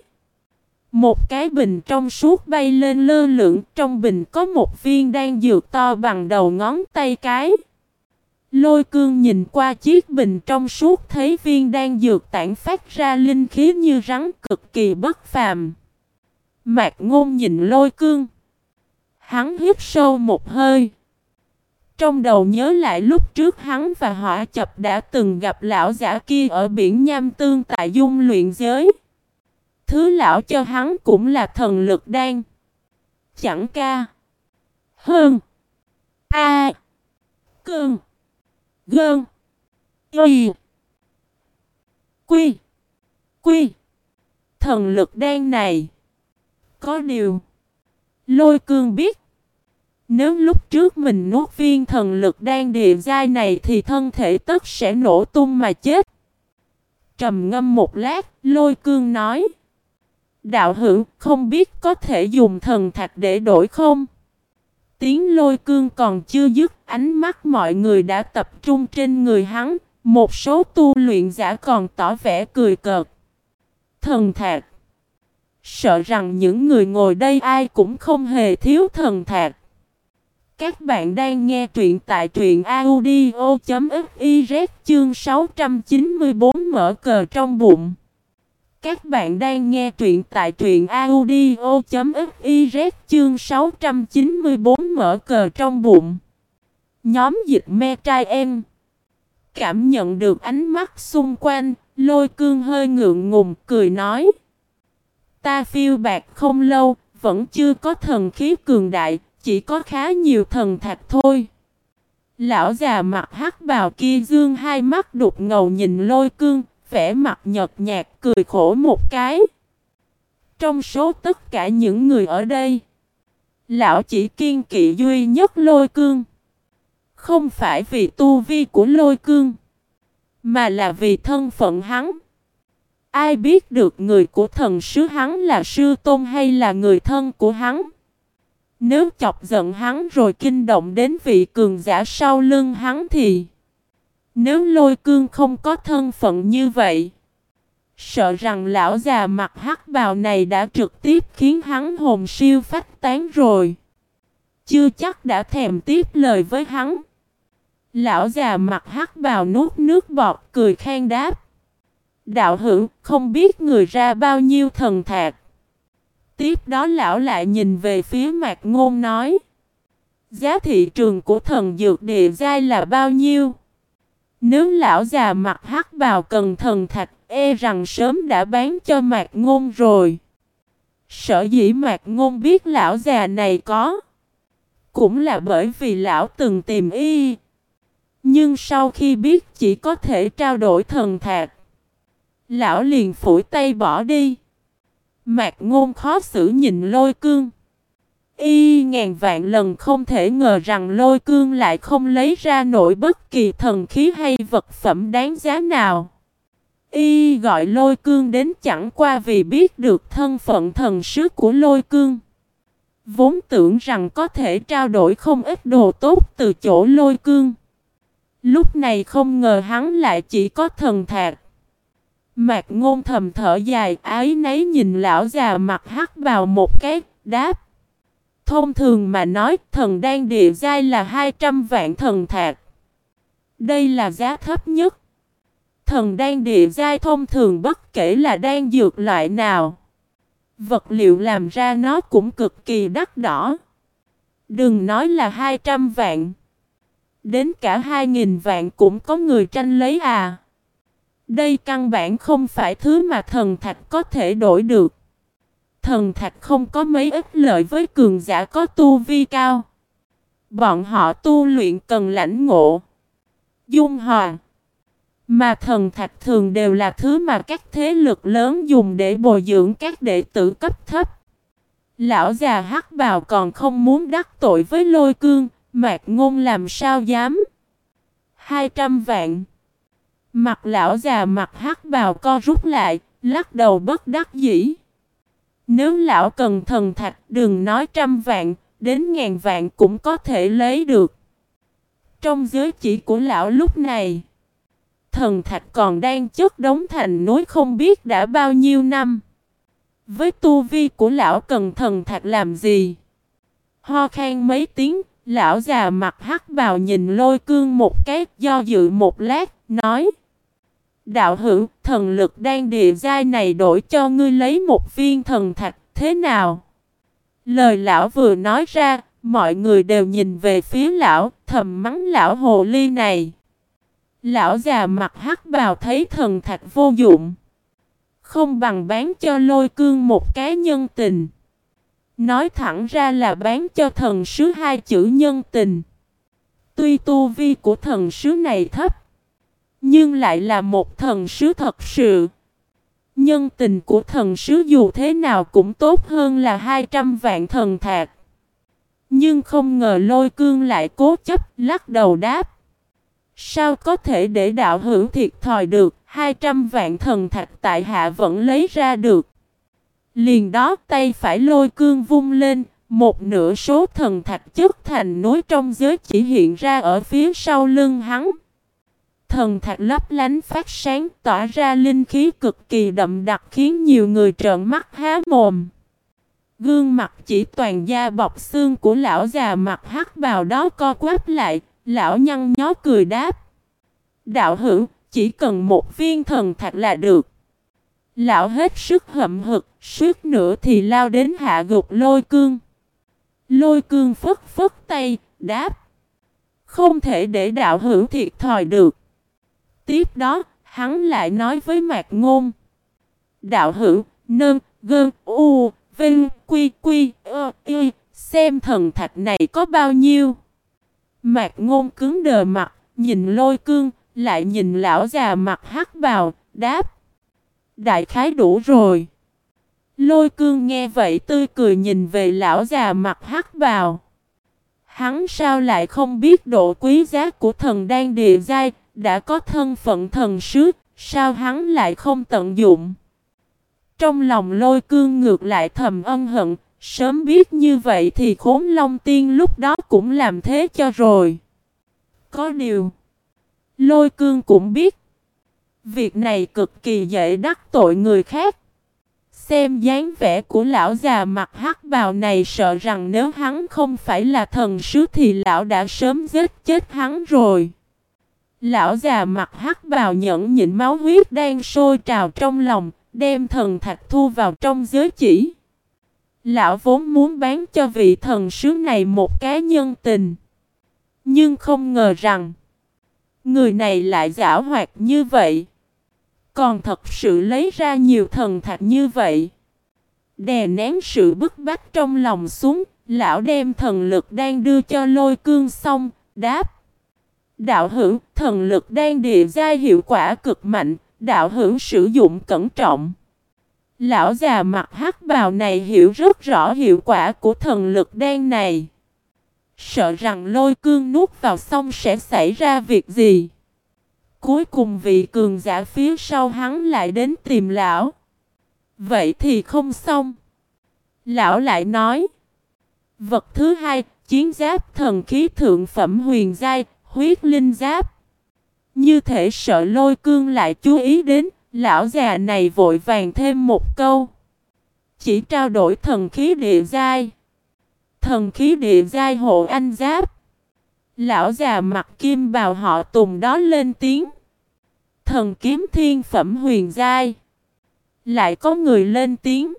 Một cái bình trong suốt bay lên lơ lửng, trong bình có một viên đan dược to bằng đầu ngón tay cái. Lôi cương nhìn qua chiếc bình trong suốt thấy viên đang dược tản phát ra linh khí như rắn cực kỳ bất phàm. Mạc ngôn nhìn lôi cương. Hắn hít sâu một hơi. Trong đầu nhớ lại lúc trước hắn và hỏa chập đã từng gặp lão giả kia ở biển Nham Tương tại dung luyện giới. Thứ lão cho hắn cũng là thần lực đan. Chẳng ca. Hơn. A. Cương. Gơn. Y. Quy. Quy. Thần lực đen này. Có điều. Lôi cương biết. Nếu lúc trước mình nuốt viên thần lực đang địa giai này thì thân thể tất sẽ nổ tung mà chết. Trầm ngâm một lát, lôi cương nói. Đạo hữu không biết có thể dùng thần thạch để đổi không? Tiếng lôi cương còn chưa dứt, ánh mắt mọi người đã tập trung trên người hắn, một số tu luyện giả còn tỏ vẻ cười cợt. Thần thạc Sợ rằng những người ngồi đây ai cũng không hề thiếu thần thạc. Các bạn đang nghe truyện tại truyện audio.fiz chương 694 mở cờ trong bụng. Các bạn đang nghe truyện tại truyện audio.fiz chương 694 mở cờ trong bụng. Nhóm dịch me trai em. Cảm nhận được ánh mắt xung quanh, lôi cương hơi ngượng ngùng cười nói. Ta phiêu bạc không lâu, vẫn chưa có thần khí cường đại, chỉ có khá nhiều thần thạch thôi. Lão già mặt hắc bào kia dương hai mắt đục ngầu nhìn lôi cương, vẻ mặt nhợt nhạt cười khổ một cái. Trong số tất cả những người ở đây, lão chỉ kiên kỵ duy nhất lôi cương. Không phải vì tu vi của lôi cương, mà là vì thân phận hắn. Ai biết được người của thần sứ hắn là sư tôn hay là người thân của hắn? Nếu chọc giận hắn rồi kinh động đến vị cường giả sau lưng hắn thì Nếu lôi cương không có thân phận như vậy, Sợ rằng lão già mặt hắc bào này đã trực tiếp khiến hắn hồn siêu phách tán rồi. Chưa chắc đã thèm tiếp lời với hắn. Lão già mặt hắc bào nuốt nước bọt, cười khen đáp. Đạo hữu, không biết người ra bao nhiêu thần thạc. Tiếp đó lão lại nhìn về phía mạc ngôn nói. Giá thị trường của thần dược địa giai là bao nhiêu? Nếu lão già mặt hắc bào cần thần thạch, e rằng sớm đã bán cho mạc ngôn rồi. Sở dĩ mạc ngôn biết lão già này có. Cũng là bởi vì lão từng tìm y. Nhưng sau khi biết chỉ có thể trao đổi thần thạch. Lão liền phủi tay bỏ đi. Mạc ngôn khó xử nhìn lôi cương. Y ngàn vạn lần không thể ngờ rằng lôi cương lại không lấy ra nổi bất kỳ thần khí hay vật phẩm đáng giá nào. Y gọi lôi cương đến chẳng qua vì biết được thân phận thần sứ của lôi cương. Vốn tưởng rằng có thể trao đổi không ít đồ tốt từ chỗ lôi cương. Lúc này không ngờ hắn lại chỉ có thần thạc. Mạc ngôn thầm thở dài ái nấy nhìn lão già mặt hắc vào một cái, đáp. Thông thường mà nói thần đan địa giai là 200 vạn thần thạc. Đây là giá thấp nhất. Thần đan địa giai thông thường bất kể là đan dược loại nào. Vật liệu làm ra nó cũng cực kỳ đắt đỏ. Đừng nói là 200 vạn. Đến cả 2.000 vạn cũng có người tranh lấy à. Đây căn bản không phải thứ mà thần thạch có thể đổi được. Thần thạch không có mấy ích lợi với cường giả có tu vi cao. Bọn họ tu luyện cần lãnh ngộ. Dung hòa. Mà thần thạch thường đều là thứ mà các thế lực lớn dùng để bồi dưỡng các đệ tử cấp thấp. Lão già hắc bào còn không muốn đắc tội với lôi cương, mạc ngôn làm sao dám. 200 vạn. Mặt lão già mặt hắc bào co rút lại, lắc đầu bất đắc dĩ. Nếu lão cần thần thạch đừng nói trăm vạn, đến ngàn vạn cũng có thể lấy được. Trong giới chỉ của lão lúc này, thần thạch còn đang chất đống thành núi không biết đã bao nhiêu năm. Với tu vi của lão cần thần thạch làm gì? Ho khan mấy tiếng, lão già mặt hắc bào nhìn lôi cương một cái do dự một lát, nói Đạo hữu, thần lực đang địa giai này đổi cho ngươi lấy một viên thần thạch, thế nào? Lời lão vừa nói ra, mọi người đều nhìn về phía lão, thầm mắng lão hồ ly này. Lão già mặt hắc bào thấy thần thạch vô dụng. Không bằng bán cho lôi cương một cái nhân tình. Nói thẳng ra là bán cho thần sứ hai chữ nhân tình. Tuy tu vi của thần sứ này thấp. Nhưng lại là một thần sứ thật sự. Nhân tình của thần sứ dù thế nào cũng tốt hơn là 200 vạn thần thạc. Nhưng không ngờ lôi cương lại cố chấp lắc đầu đáp. Sao có thể để đạo hữu thiệt thòi được 200 vạn thần thạch tại hạ vẫn lấy ra được. Liền đó tay phải lôi cương vung lên, một nửa số thần thạch chất thành núi trong giới chỉ hiện ra ở phía sau lưng hắn. Thần thạch lấp lánh phát sáng tỏa ra linh khí cực kỳ đậm đặc khiến nhiều người trợn mắt há mồm. Gương mặt chỉ toàn da bọc xương của lão già mặt hắc bào đó co quắp lại, lão nhăn nhó cười đáp. Đạo hữu, chỉ cần một viên thần thạch là được. Lão hết sức hậm hực, suốt nữa thì lao đến hạ gục lôi cương. Lôi cương phất phất tay, đáp. Không thể để đạo hữu thiệt thòi được. Tiếp đó, hắn lại nói với Mạc Ngôn. Đạo hữu, nơn, gơn, u, vinh, quy, quy, ơ, y, xem thần thạch này có bao nhiêu. Mạc Ngôn cứng đờ mặt, nhìn lôi cương, lại nhìn lão già mặt hắc bào, đáp. Đại khái đủ rồi. Lôi cương nghe vậy tươi cười nhìn về lão già mặt hắc bào. Hắn sao lại không biết độ quý giá của thần đan địa giai, đã có thân phận thần sứ, sao hắn lại không tận dụng? Trong lòng lôi cương ngược lại thầm ân hận, sớm biết như vậy thì khốn long tiên lúc đó cũng làm thế cho rồi. Có điều, lôi cương cũng biết, việc này cực kỳ dễ đắc tội người khác. Xem dáng vẻ của lão già mặt hắc bào này sợ rằng nếu hắn không phải là thần sứ thì lão đã sớm giết chết hắn rồi. Lão già mặt hắc bào nhẫn nhịn máu huyết đang sôi trào trong lòng, đem thần thạch thu vào trong giới chỉ. Lão vốn muốn bán cho vị thần sứ này một cái nhân tình. Nhưng không ngờ rằng, người này lại giả hoạt như vậy. Còn thật sự lấy ra nhiều thần thạch như vậy. Đè nén sự bức bách trong lòng xuống, lão đem thần lực đang đưa cho lôi cương xong, đáp. Đạo hữu, thần lực đang địa ra hiệu quả cực mạnh, đạo hữu sử dụng cẩn trọng. Lão già mặt hắc bào này hiểu rất rõ hiệu quả của thần lực đen này. Sợ rằng lôi cương nuốt vào xong sẽ xảy ra việc gì. Cuối cùng vị cường giả phía sau hắn lại đến tìm lão. Vậy thì không xong. Lão lại nói. Vật thứ hai, chiến giáp thần khí thượng phẩm huyền giai, huyết linh giáp. Như thể sợ lôi cương lại chú ý đến, lão già này vội vàng thêm một câu. Chỉ trao đổi thần khí địa giai. Thần khí địa giai hộ anh giáp. Lão già mặt kim bào họ tùng đó lên tiếng. Thần kiếm thiên phẩm huyền giai. Lại có người lên tiếng.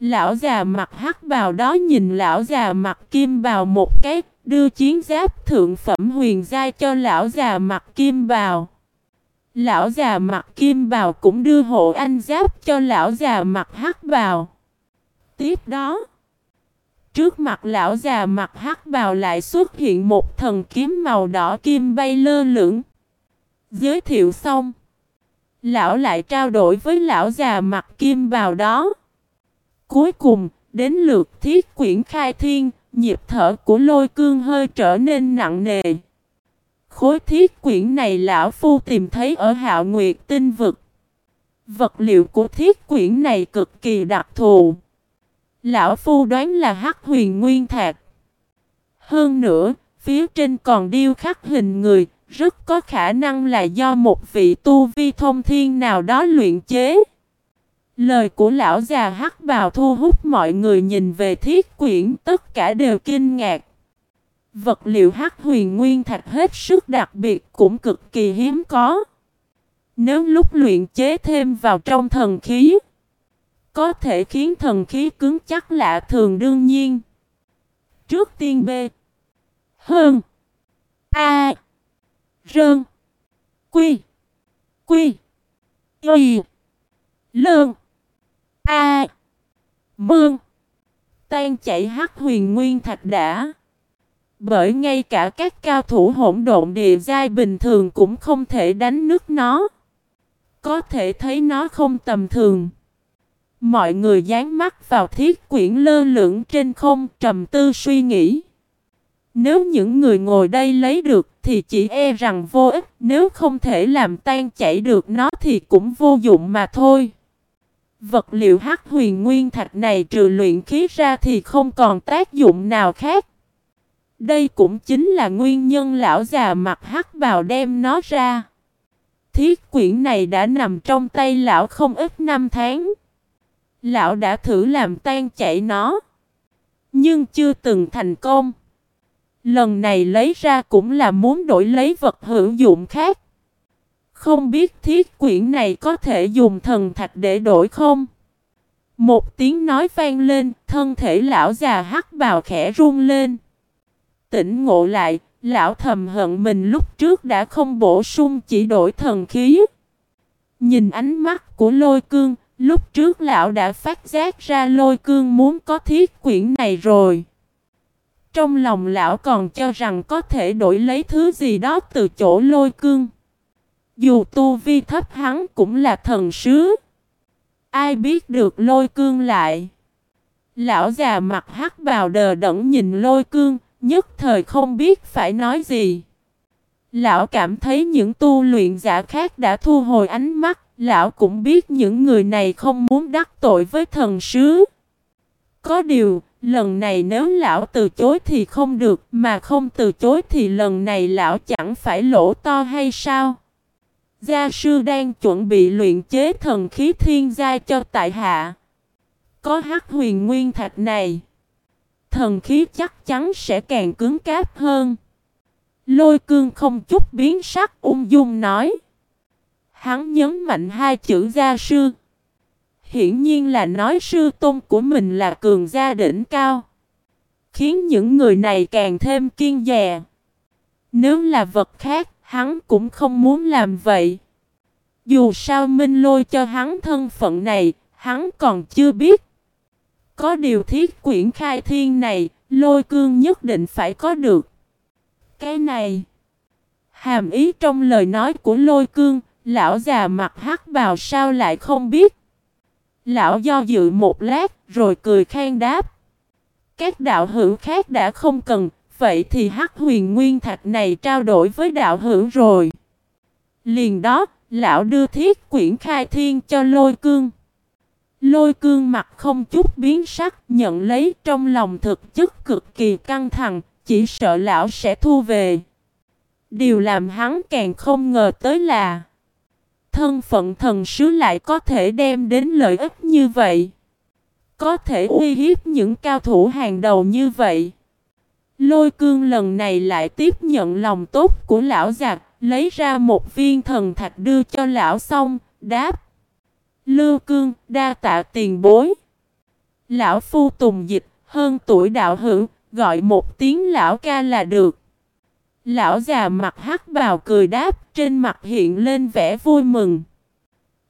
Lão già mặt hắc bào đó nhìn lão già mặt kim bào một cái, đưa chiến giáp thượng phẩm huyền giai cho lão già mặt kim bào. Lão già mặt kim bào cũng đưa hộ anh giáp cho lão già mặt hắc bào. Tiếp đó, trước mặt lão già mặt hắc bào lại xuất hiện một thần kiếm màu đỏ kim bay lơ lửng. Giới thiệu xong, lão lại trao đổi với lão già mặt kim bào đó. Cuối cùng, đến lượt thiết quyển khai thiên, nhịp thở của lôi cương hơi trở nên nặng nề. Khối thiết quyển này lão phu tìm thấy ở hạo nguyệt tinh vực. Vật liệu của thiết quyển này cực kỳ đặc thù. Lão phu đoán là hắc huyền nguyên thạch. Hơn nữa, phía trên còn điêu khắc hình người, rất có khả năng là do một vị tu vi thông thiên nào đó luyện chế. Lời của lão già hắc bào thu hút mọi người nhìn về thiết quyển tất cả đều kinh ngạc. Vật liệu hắc huyền nguyên thạch hết sức đặc biệt cũng cực kỳ hiếm có. Nếu lúc luyện chế thêm vào trong thần khí, có thể khiến thần khí cứng chắc lạ thường đương nhiên. Trước tiên B. Hơn. A. Rơn. Quy. Quy. Y. Lương. A. Mương. Tan chảy hắc huyền nguyên thạch đã. Bởi ngay cả các cao thủ hỗn độn địa giai bình thường cũng không thể đánh nước nó. Có thể thấy nó không tầm thường. Mọi người dán mắt vào thiết quyển lơ lửng trên không trầm tư suy nghĩ. Nếu những người ngồi đây lấy được thì chỉ e rằng vô ích, nếu không thể làm tan chảy được nó thì cũng vô dụng mà thôi. Vật liệu hắc huyền nguyên thạch này trừ luyện khí ra thì không còn tác dụng nào khác. Đây cũng chính là nguyên nhân lão già mặt hắc bào đem nó ra. Thiết quyển này đã nằm trong tay lão không ít năm tháng. Lão đã thử làm tan chảy nó. Nhưng chưa từng thành công. Lần này lấy ra cũng là muốn đổi lấy vật hữu dụng khác. Không biết thiết quyển này có thể dùng thần thạch để đổi không? Một tiếng nói vang lên, thân thể lão già hắc bào khẽ run lên. Tỉnh ngộ lại, lão thầm hận mình lúc trước đã không bổ sung chỉ đổi thần khí. Nhìn ánh mắt của lôi cương, lúc trước lão đã phát giác ra lôi cương muốn có thiết quyển này rồi. Trong lòng lão còn cho rằng có thể đổi lấy thứ gì đó từ chỗ lôi cương. Dù tu vi thấp hắn cũng là thần sứ. Ai biết được lôi cương lại. Lão già mặt hắc bào đờ đẫn nhìn lôi cương, nhất thời không biết phải nói gì. Lão cảm thấy những tu luyện giả khác đã thu hồi ánh mắt, lão cũng biết những người này không muốn đắc tội với thần sứ. Có điều, lần này nếu lão từ chối thì không được, mà không từ chối thì lần này lão chẳng phải lỗ to hay sao? Gia sư đang chuẩn bị luyện chế thần khí thiên giai cho tại hạ. Có hắc huyền nguyên thạch này, thần khí chắc chắn sẽ càng cứng cáp hơn. Lôi cương không chút biến sắc ung dung nói. Hắn nhấn mạnh hai chữ gia sư. Hiển nhiên là nói sư tôn của mình là cường gia đỉnh cao. Khiến những người này càng thêm kiên dè. Nếu là vật khác, hắn cũng không muốn làm vậy. Dù sao Minh lôi cho hắn thân phận này, hắn còn chưa biết. Có điều thiết quyển khai thiên này, lôi cương nhất định phải có được. Cái này, hàm ý trong lời nói của lôi cương, lão già mặt hắc bào sao lại không biết. Lão do dự một lát, rồi cười khen đáp. Các đạo hữu khác đã không cần, vậy thì hắc huyền nguyên thạch này trao đổi với đạo hữu rồi. Liền đó, lão đưa thiết quyển khai thiên cho lôi cương. Lôi cương mặt không chút biến sắc, nhận lấy trong lòng thực chất cực kỳ căng thẳng, chỉ sợ lão sẽ thu về. Điều làm hắn càng không ngờ tới là Thân phận thần sứ lại có thể đem đến lợi ích như vậy Có thể uy hiếp những cao thủ hàng đầu như vậy Lôi cương lần này lại tiếp nhận lòng tốt của lão giặc Lấy ra một viên thần thạch đưa cho lão xong Đáp. Lưu cương đa tạ tiền bối. Lão phu tùng dịch hơn tuổi đạo hữu Gọi một tiếng lão ca là được. Lão già mặt hắc bào cười đáp, trên mặt hiện lên vẻ vui mừng.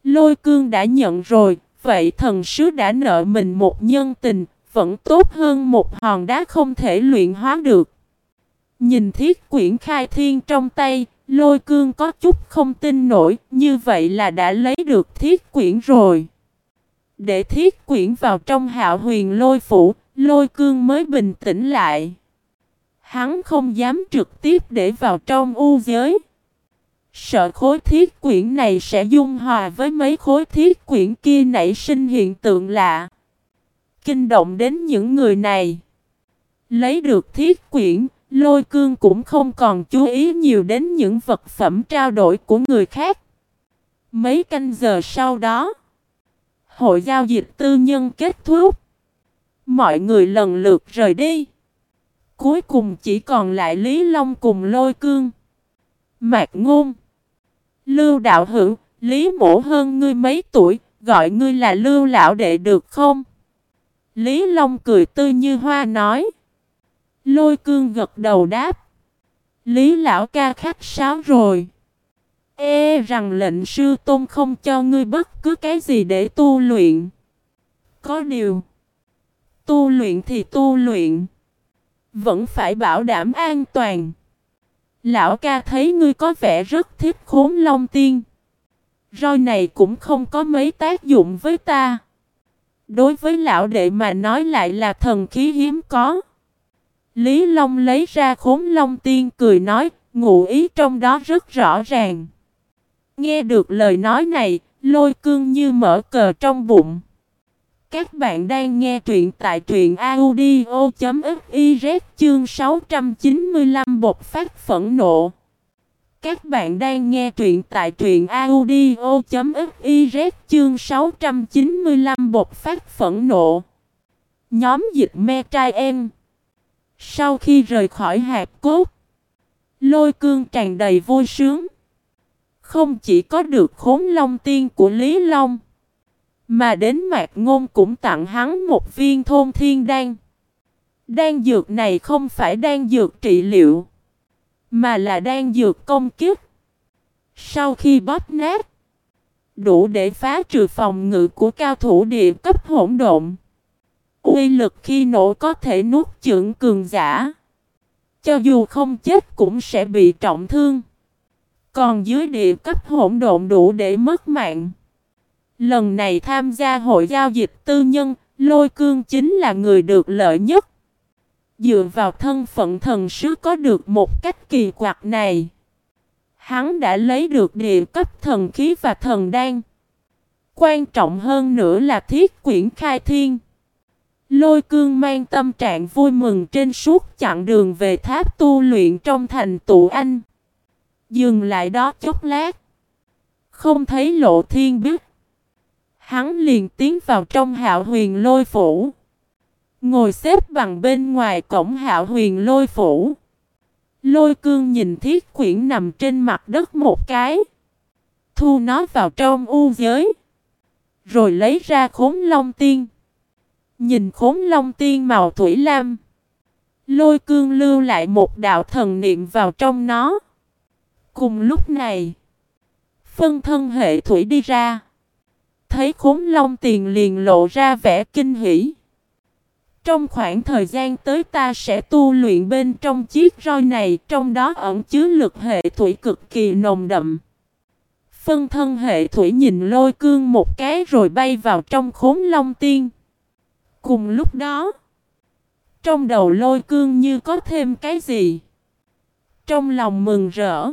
Lôi cương đã nhận rồi, vậy thần sứ đã nợ mình một nhân tình, vẫn tốt hơn một hòn đá không thể luyện hóa được. Nhìn thiết quyển khai thiên trong tay, lôi cương có chút không tin nổi, như vậy là đã lấy được thiết quyển rồi. Để thiết quyển vào trong hạo huyền lôi phủ, lôi cương mới bình tĩnh lại. Hắn không dám trực tiếp để vào trong u giới. Sợ khối thiết quyển này sẽ dung hòa với mấy khối thiết quyển kia nảy sinh hiện tượng lạ. Kinh động đến những người này. Lấy được thiết quyển, lôi cương cũng không còn chú ý nhiều đến những vật phẩm trao đổi của người khác. Mấy canh giờ sau đó, hội giao dịch tư nhân kết thúc. Mọi người lần lượt rời đi. Cuối cùng chỉ còn lại Lý Long cùng lôi cương. Mạc ngôn. Lưu đạo hữu, Lý mổ hơn ngươi mấy tuổi, gọi ngươi là lưu lão đệ được không? Lý Long cười tươi như hoa nói. Lôi cương gật đầu đáp. Lý lão ca khách sáo rồi. Ê rằng lệnh sư tôn không cho ngươi bất cứ cái gì để tu luyện. Có điều. Tu luyện thì tu luyện. Vẫn phải bảo đảm an toàn. Lão ca thấy ngươi có vẻ rất thích khốn long tiên. Roi này cũng không có mấy tác dụng với ta. Đối với lão đệ mà nói lại là thần khí hiếm có. Lý Long lấy ra khốn long tiên cười nói, ngụ ý trong đó rất rõ ràng. Nghe được lời nói này, lôi cương như mở cờ trong bụng. Các bạn đang nghe truyện tại truyện audio.fiz chương 695 bột phát phẫn nộ. Các bạn đang nghe truyện tại truyện audio.fiz chương 695 bột phát phẫn nộ. Nhóm dịch me trai em. Sau khi rời khỏi hạt cốt, lôi cương tràn đầy vui sướng. Không chỉ có được khốn long tiên của Lý Long mà đến mạc ngôn cũng tặng hắn một viên thôn thiên đan. Đan dược này không phải đan dược trị liệu, mà là đan dược công kiếp. Sau khi bóp nát, đủ để phá trừ phòng ngự của cao thủ địa cấp hỗn độn. Uy lực khi nổ có thể nuốt chửng cường giả. Cho dù không chết cũng sẽ bị trọng thương. Còn dưới địa cấp hỗn độn đủ để mất mạng. Lần này tham gia hội giao dịch tư nhân, lôi cương chính là người được lợi nhất. Dựa vào thân phận thần sứ có được một cách kỳ quặc này. Hắn đã lấy được địa cấp thần khí và thần đan. Quan trọng hơn nữa là thiết quyển khai thiên. Lôi cương mang tâm trạng vui mừng trên suốt chặng đường về tháp tu luyện trong thành tụ anh. Dừng lại đó chốc lát. Không thấy lộ thiên biết. Hắn liền tiến vào trong hạo huyền lôi phủ. Ngồi xếp bằng bên ngoài cổng hạo huyền lôi phủ. Lôi cương nhìn thiết quyển nằm trên mặt đất một cái. Thu nó vào trong u giới. Rồi lấy ra khốn long tiên. Nhìn khốn long tiên màu thủy lam. Lôi cương lưu lại một đạo thần niệm vào trong nó. Cùng lúc này. Phân thân hệ thủy đi ra. Thấy khốn long tiền liền lộ ra vẻ kinh hỉ. Trong khoảng thời gian tới ta sẽ tu luyện bên trong chiếc roi này, trong đó ẩn chứa lực hệ thủy cực kỳ nồng đậm. Phân thân hệ thủy nhìn lôi cương một cái rồi bay vào trong khốn long tiên. Cùng lúc đó, trong đầu lôi cương như có thêm cái gì. Trong lòng mừng rỡ.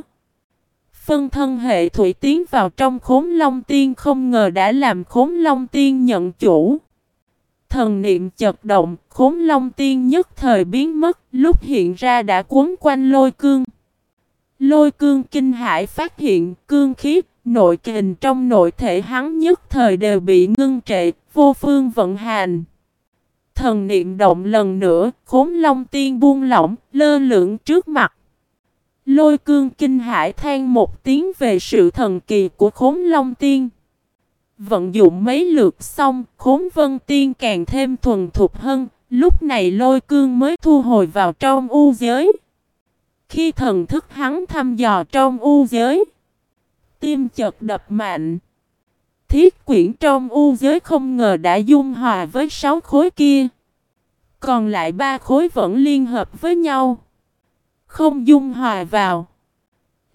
Phân thân hệ thủy tiến vào trong khốn long tiên không ngờ đã làm khốn long tiên nhận chủ. Thần niệm chật động, khốn long tiên nhất thời biến mất, lúc hiện ra đã cuốn quanh lôi cương. Lôi cương kinh hải phát hiện, cương khí, nội kình trong nội thể hắn nhất thời đều bị ngưng trệ, vô phương vận hành. Thần niệm động lần nữa, khốn long tiên buông lỏng, lơ lửng trước mặt. Lôi cương kinh hải than một tiếng về sự thần kỳ của khốn long tiên. Vận dụng mấy lượt xong, khốn vân tiên càng thêm thuần thục hơn, lúc này lôi cương mới thu hồi vào trong u giới. Khi thần thức hắn thăm dò trong u giới, tim chợt đập mạnh. Thiết quyển trong u giới không ngờ đã dung hòa với sáu khối kia. Còn lại ba khối vẫn liên hợp với nhau. Không dung hòa vào.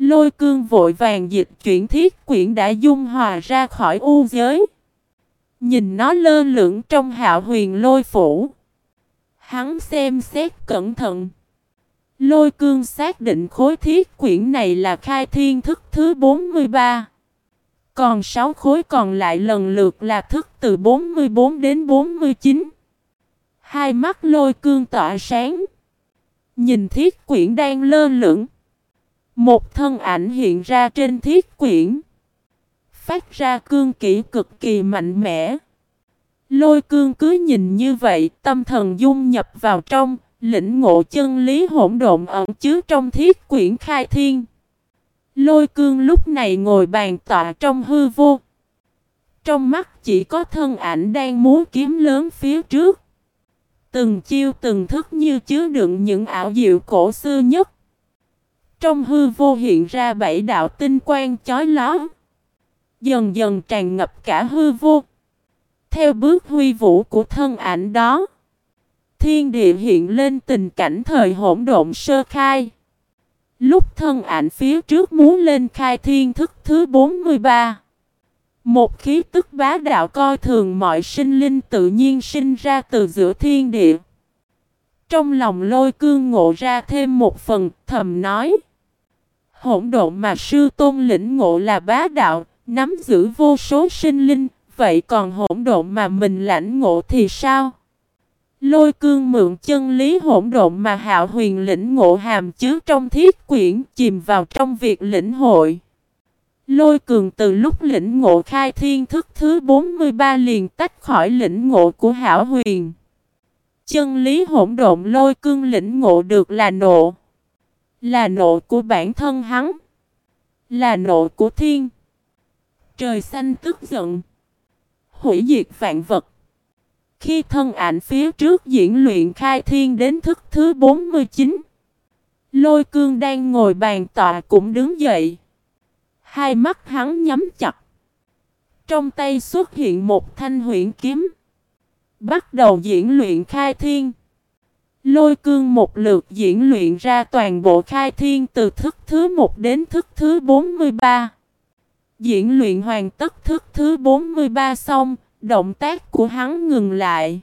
Lôi cương vội vàng dịch chuyển thiết quyển đã dung hòa ra khỏi u giới. Nhìn nó lơ lửng trong hạo huyền lôi phủ. Hắn xem xét cẩn thận. Lôi cương xác định khối thiết quyển này là khai thiên thức thứ 43. Còn 6 khối còn lại lần lượt là thức từ 44 đến 49. Hai mắt lôi cương tỏa sáng. Nhìn thiết quyển đang lơ lửng. Một thân ảnh hiện ra trên thiết quyển. Phát ra cương kỹ cực kỳ mạnh mẽ. Lôi cương cứ nhìn như vậy, tâm thần dung nhập vào trong, lĩnh ngộ chân lý hỗn độn ẩn chứa trong thiết quyển khai thiên. Lôi cương lúc này ngồi bàn tọa trong hư vô. Trong mắt chỉ có thân ảnh đang múa kiếm lớn phía trước. Từng chiêu từng thức như chứa đựng những ảo diệu cổ xưa nhất. Trong hư vô hiện ra bảy đạo tinh quang chói lóa. Dần dần tràn ngập cả hư vô. Theo bước huy vũ của thân ảnh đó. Thiên địa hiện lên tình cảnh thời hỗn độn sơ khai. Lúc thân ảnh phía trước muốn lên khai thiên thức thứ 43. Một khí tức bá đạo coi thường mọi sinh linh tự nhiên sinh ra từ giữa thiên địa. Trong lòng lôi cương ngộ ra thêm một phần, thầm nói. Hỗn độn mà sư tôn lĩnh ngộ là bá đạo, nắm giữ vô số sinh linh, vậy còn hỗn độn mà mình lãnh ngộ thì sao? Lôi cương mượn chân lý hỗn độn mà hạo huyền lĩnh ngộ hàm chứa trong thiết quyển chìm vào trong việc lĩnh hội. Lôi cường từ lúc lĩnh ngộ khai thiên thức thứ 43 liền tách khỏi lĩnh ngộ của hảo huyền. Chân lý hỗn độn lôi cương lĩnh ngộ được là nộ. Là nộ của bản thân hắn. Là nộ của thiên. Trời xanh tức giận. Hủy diệt vạn vật. Khi thân ảnh phía trước diễn luyện khai thiên đến thức thứ 49. Lôi cương đang ngồi bàn tọa cũng đứng dậy. Hai mắt hắn nhắm chặt. Trong tay xuất hiện một thanh huyện kiếm. Bắt đầu diễn luyện khai thiên. Lôi cương một lượt diễn luyện ra toàn bộ khai thiên từ thức thứ 1 đến thức thứ 43. Diễn luyện hoàn tất thức thứ 43 xong, động tác của hắn ngừng lại.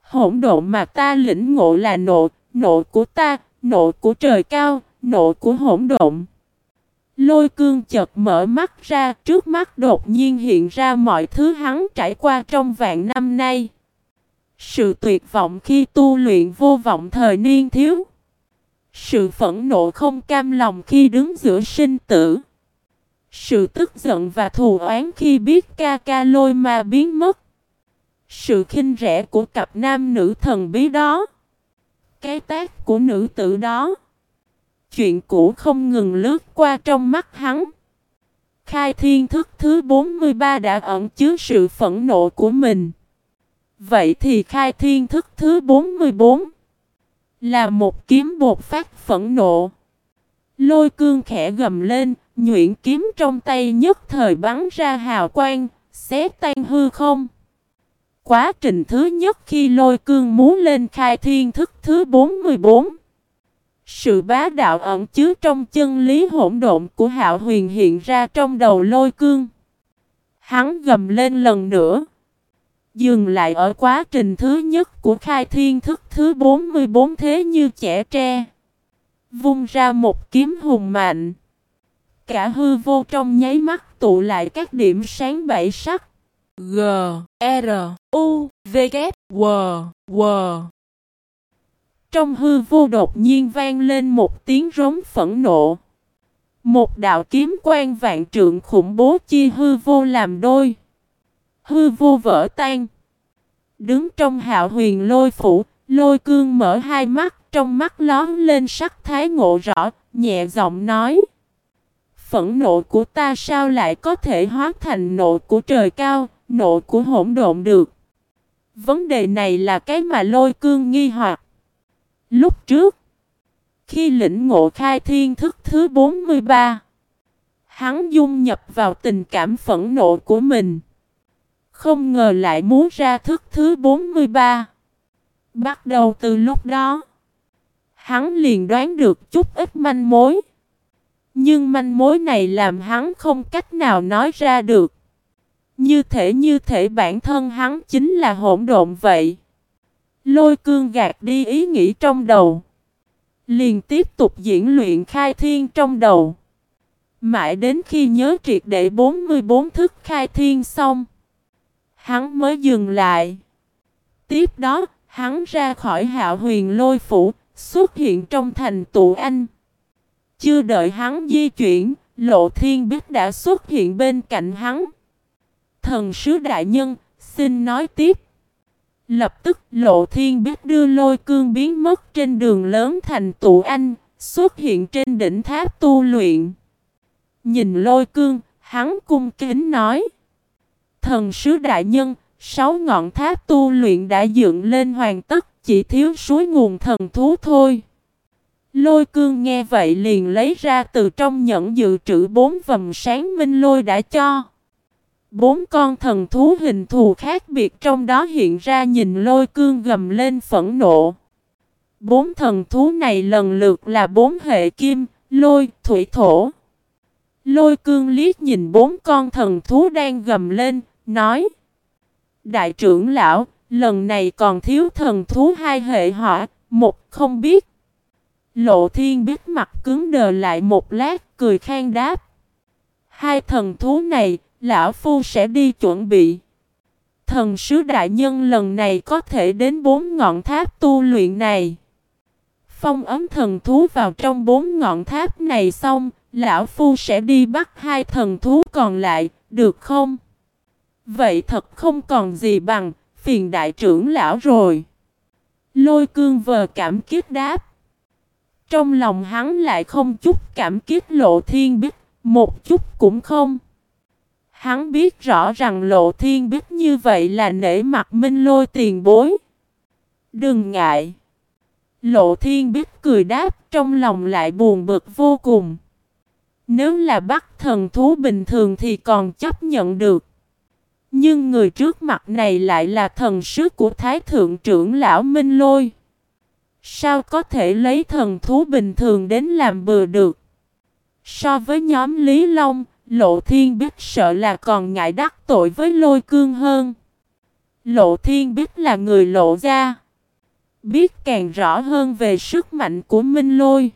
hỗn độn mà ta lĩnh ngộ là nộ, nộ của ta, nộ của trời cao, nộ của hỗn độn. Lôi cương chợt mở mắt ra, trước mắt đột nhiên hiện ra mọi thứ hắn trải qua trong vạn năm nay. Sự tuyệt vọng khi tu luyện vô vọng thời niên thiếu. Sự phẫn nộ không cam lòng khi đứng giữa sinh tử. Sự tức giận và thù oán khi biết ca ca lôi ma biến mất. Sự khinh rẻ của cặp nam nữ thần bí đó. Cái tác của nữ tử đó. Chuyện cũ không ngừng lướt qua trong mắt hắn. Khai thiên thức thứ 43 đã ẩn chứa sự phẫn nộ của mình. Vậy thì khai thiên thức thứ 44 là một kiếm bột phát phẫn nộ. Lôi cương khẽ gầm lên, nhuyễn kiếm trong tay nhất thời bắn ra hào quang, xé tan hư không. Quá trình thứ nhất khi lôi cương muốn lên khai thiên thức thứ 44. Sự bá đạo ẩn chứa trong chân lý hỗn độn của hạo huyền hiện ra trong đầu lôi cương. Hắn gầm lên lần nữa. Dừng lại ở quá trình thứ nhất của khai thiên thức thứ 44 thế như trẻ tre. Vung ra một kiếm hùng mạnh. Cả hư vô trong nháy mắt tụ lại các điểm sáng bảy sắc. G, R, U, V, K, W, W. Trong hư vô đột nhiên vang lên một tiếng rống phẫn nộ. Một đạo kiếm quan vạn trượng khủng bố chia hư vô làm đôi. Hư vô vỡ tan. Đứng trong hạo huyền lôi phủ, lôi cương mở hai mắt, trong mắt lón lên sắc thái ngộ rõ, nhẹ giọng nói. Phẫn nộ của ta sao lại có thể hóa thành nộ của trời cao, nộ của hỗn độn được? Vấn đề này là cái mà lôi cương nghi hoặc. Lúc trước, khi lĩnh ngộ khai thiên thức thứ 43, hắn dung nhập vào tình cảm phẫn nộ của mình. Không ngờ lại muốn ra thức thứ 43. Bắt đầu từ lúc đó, hắn liền đoán được chút ít manh mối. Nhưng manh mối này làm hắn không cách nào nói ra được. Như thể như thể bản thân hắn chính là hỗn độn vậy. Lôi cương gạt đi ý nghĩ trong đầu. Liền tiếp tục diễn luyện khai thiên trong đầu. Mãi đến khi nhớ triệt để 44 thức khai thiên xong. Hắn mới dừng lại. Tiếp đó, hắn ra khỏi hạo huyền lôi phủ, xuất hiện trong thành tụ anh. Chưa đợi hắn di chuyển, lộ thiên biết đã xuất hiện bên cạnh hắn. Thần sứ đại nhân, xin nói tiếp. Lập tức lộ thiên biết đưa lôi cương biến mất trên đường lớn thành tụ anh, xuất hiện trên đỉnh tháp tu luyện. Nhìn lôi cương, hắn cung kính nói. Thần sứ đại nhân, sáu ngọn tháp tu luyện đã dựng lên hoàn tất, chỉ thiếu suối nguồn thần thú thôi. Lôi cương nghe vậy liền lấy ra từ trong nhẫn dự trữ bốn vầm sáng minh lôi đã cho. Bốn con thần thú hình thù khác biệt trong đó hiện ra nhìn lôi cương gầm lên phẫn nộ. Bốn thần thú này lần lượt là bốn hệ kim, lôi, thủy thổ. Lôi cương liếc nhìn bốn con thần thú đang gầm lên, nói Đại trưởng lão, lần này còn thiếu thần thú hai hệ hỏa, một không biết. Lộ thiên biết mặt cứng đờ lại một lát, cười khen đáp. Hai thần thú này, lão phu sẽ đi chuẩn bị. Thần sứ đại nhân lần này có thể đến bốn ngọn tháp tu luyện này. Phong ấm thần thú vào trong bốn ngọn tháp này xong, lão phu sẽ đi bắt hai thần thú còn lại, được không? Vậy thật không còn gì bằng, phiền đại trưởng lão rồi. Lôi cương vờ cảm kiết đáp. Trong lòng hắn lại không chút cảm kiết lộ thiên biết, một chút cũng không. Hắn biết rõ rằng lộ thiên biết như vậy là nể mặt minh lôi tiền bối. Đừng ngại. Lộ thiên biết cười đáp trong lòng lại buồn bực vô cùng. Nếu là bắt thần thú bình thường thì còn chấp nhận được. Nhưng người trước mặt này lại là thần sứ của Thái Thượng trưởng lão Minh Lôi. Sao có thể lấy thần thú bình thường đến làm bừa được? So với nhóm Lý Long, Lộ Thiên biết sợ là còn ngại đắc tội với lôi cương hơn. Lộ Thiên biết là người lộ ra. Biết càng rõ hơn về sức mạnh của Minh Lôi.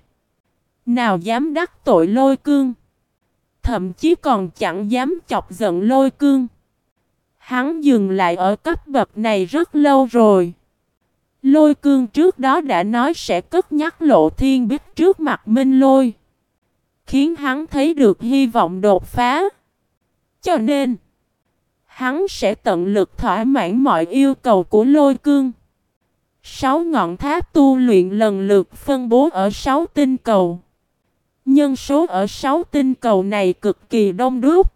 Nào dám đắc tội lôi cương. Thậm chí còn chẳng dám chọc giận lôi cương. Hắn dừng lại ở cấp bậc này rất lâu rồi. Lôi cương trước đó đã nói sẽ cất nhắc lộ thiên biết trước mặt Minh Lôi. Khiến hắn thấy được hy vọng đột phá. Cho nên, hắn sẽ tận lực thỏa mãn mọi yêu cầu của lôi cương. Sáu ngọn tháp tu luyện lần lượt phân bố ở sáu tinh cầu. Nhân số ở sáu tinh cầu này cực kỳ đông đúc.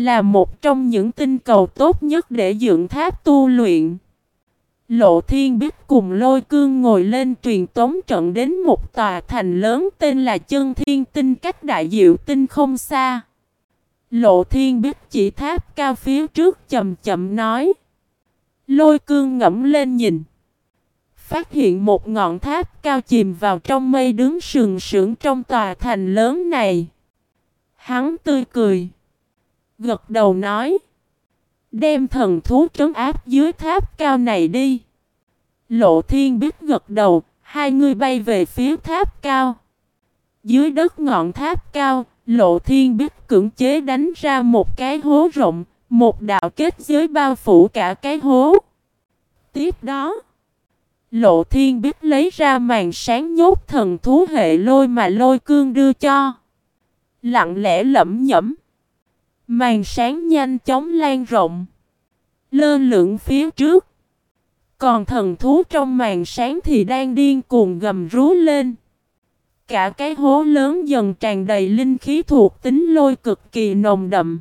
Là một trong những tinh cầu tốt nhất để dựng tháp tu luyện. Lộ Thiên biết cùng lôi cương ngồi lên truyền tống trận đến một tòa thành lớn tên là Chân Thiên Tinh cách đại diệu tinh không xa. Lộ Thiên biết chỉ tháp cao phía trước chậm chậm nói. Lôi cương ngẫm lên nhìn. Phát hiện một ngọn tháp cao chìm vào trong mây đứng sừng sững trong tòa thành lớn này. Hắn tươi cười. Gật đầu nói. Đem thần thú trấn áp dưới tháp cao này đi. Lộ thiên biết gật đầu, hai người bay về phía tháp cao. Dưới đất ngọn tháp cao, lộ thiên biết cưỡng chế đánh ra một cái hố rộng, một đạo kết giới bao phủ cả cái hố. Tiếp đó, lộ thiên biết lấy ra màn sáng nhốt thần thú hệ lôi mà lôi cương đưa cho. Lặng lẽ lẩm nhẩm. Màn sáng nhanh chóng lan rộng. Lơ lửng phía trước. Còn thần thú trong màn sáng thì đang điên cuồng gầm rú lên. Cả cái hố lớn dần tràn đầy linh khí thuộc tính lôi cực kỳ nồng đậm.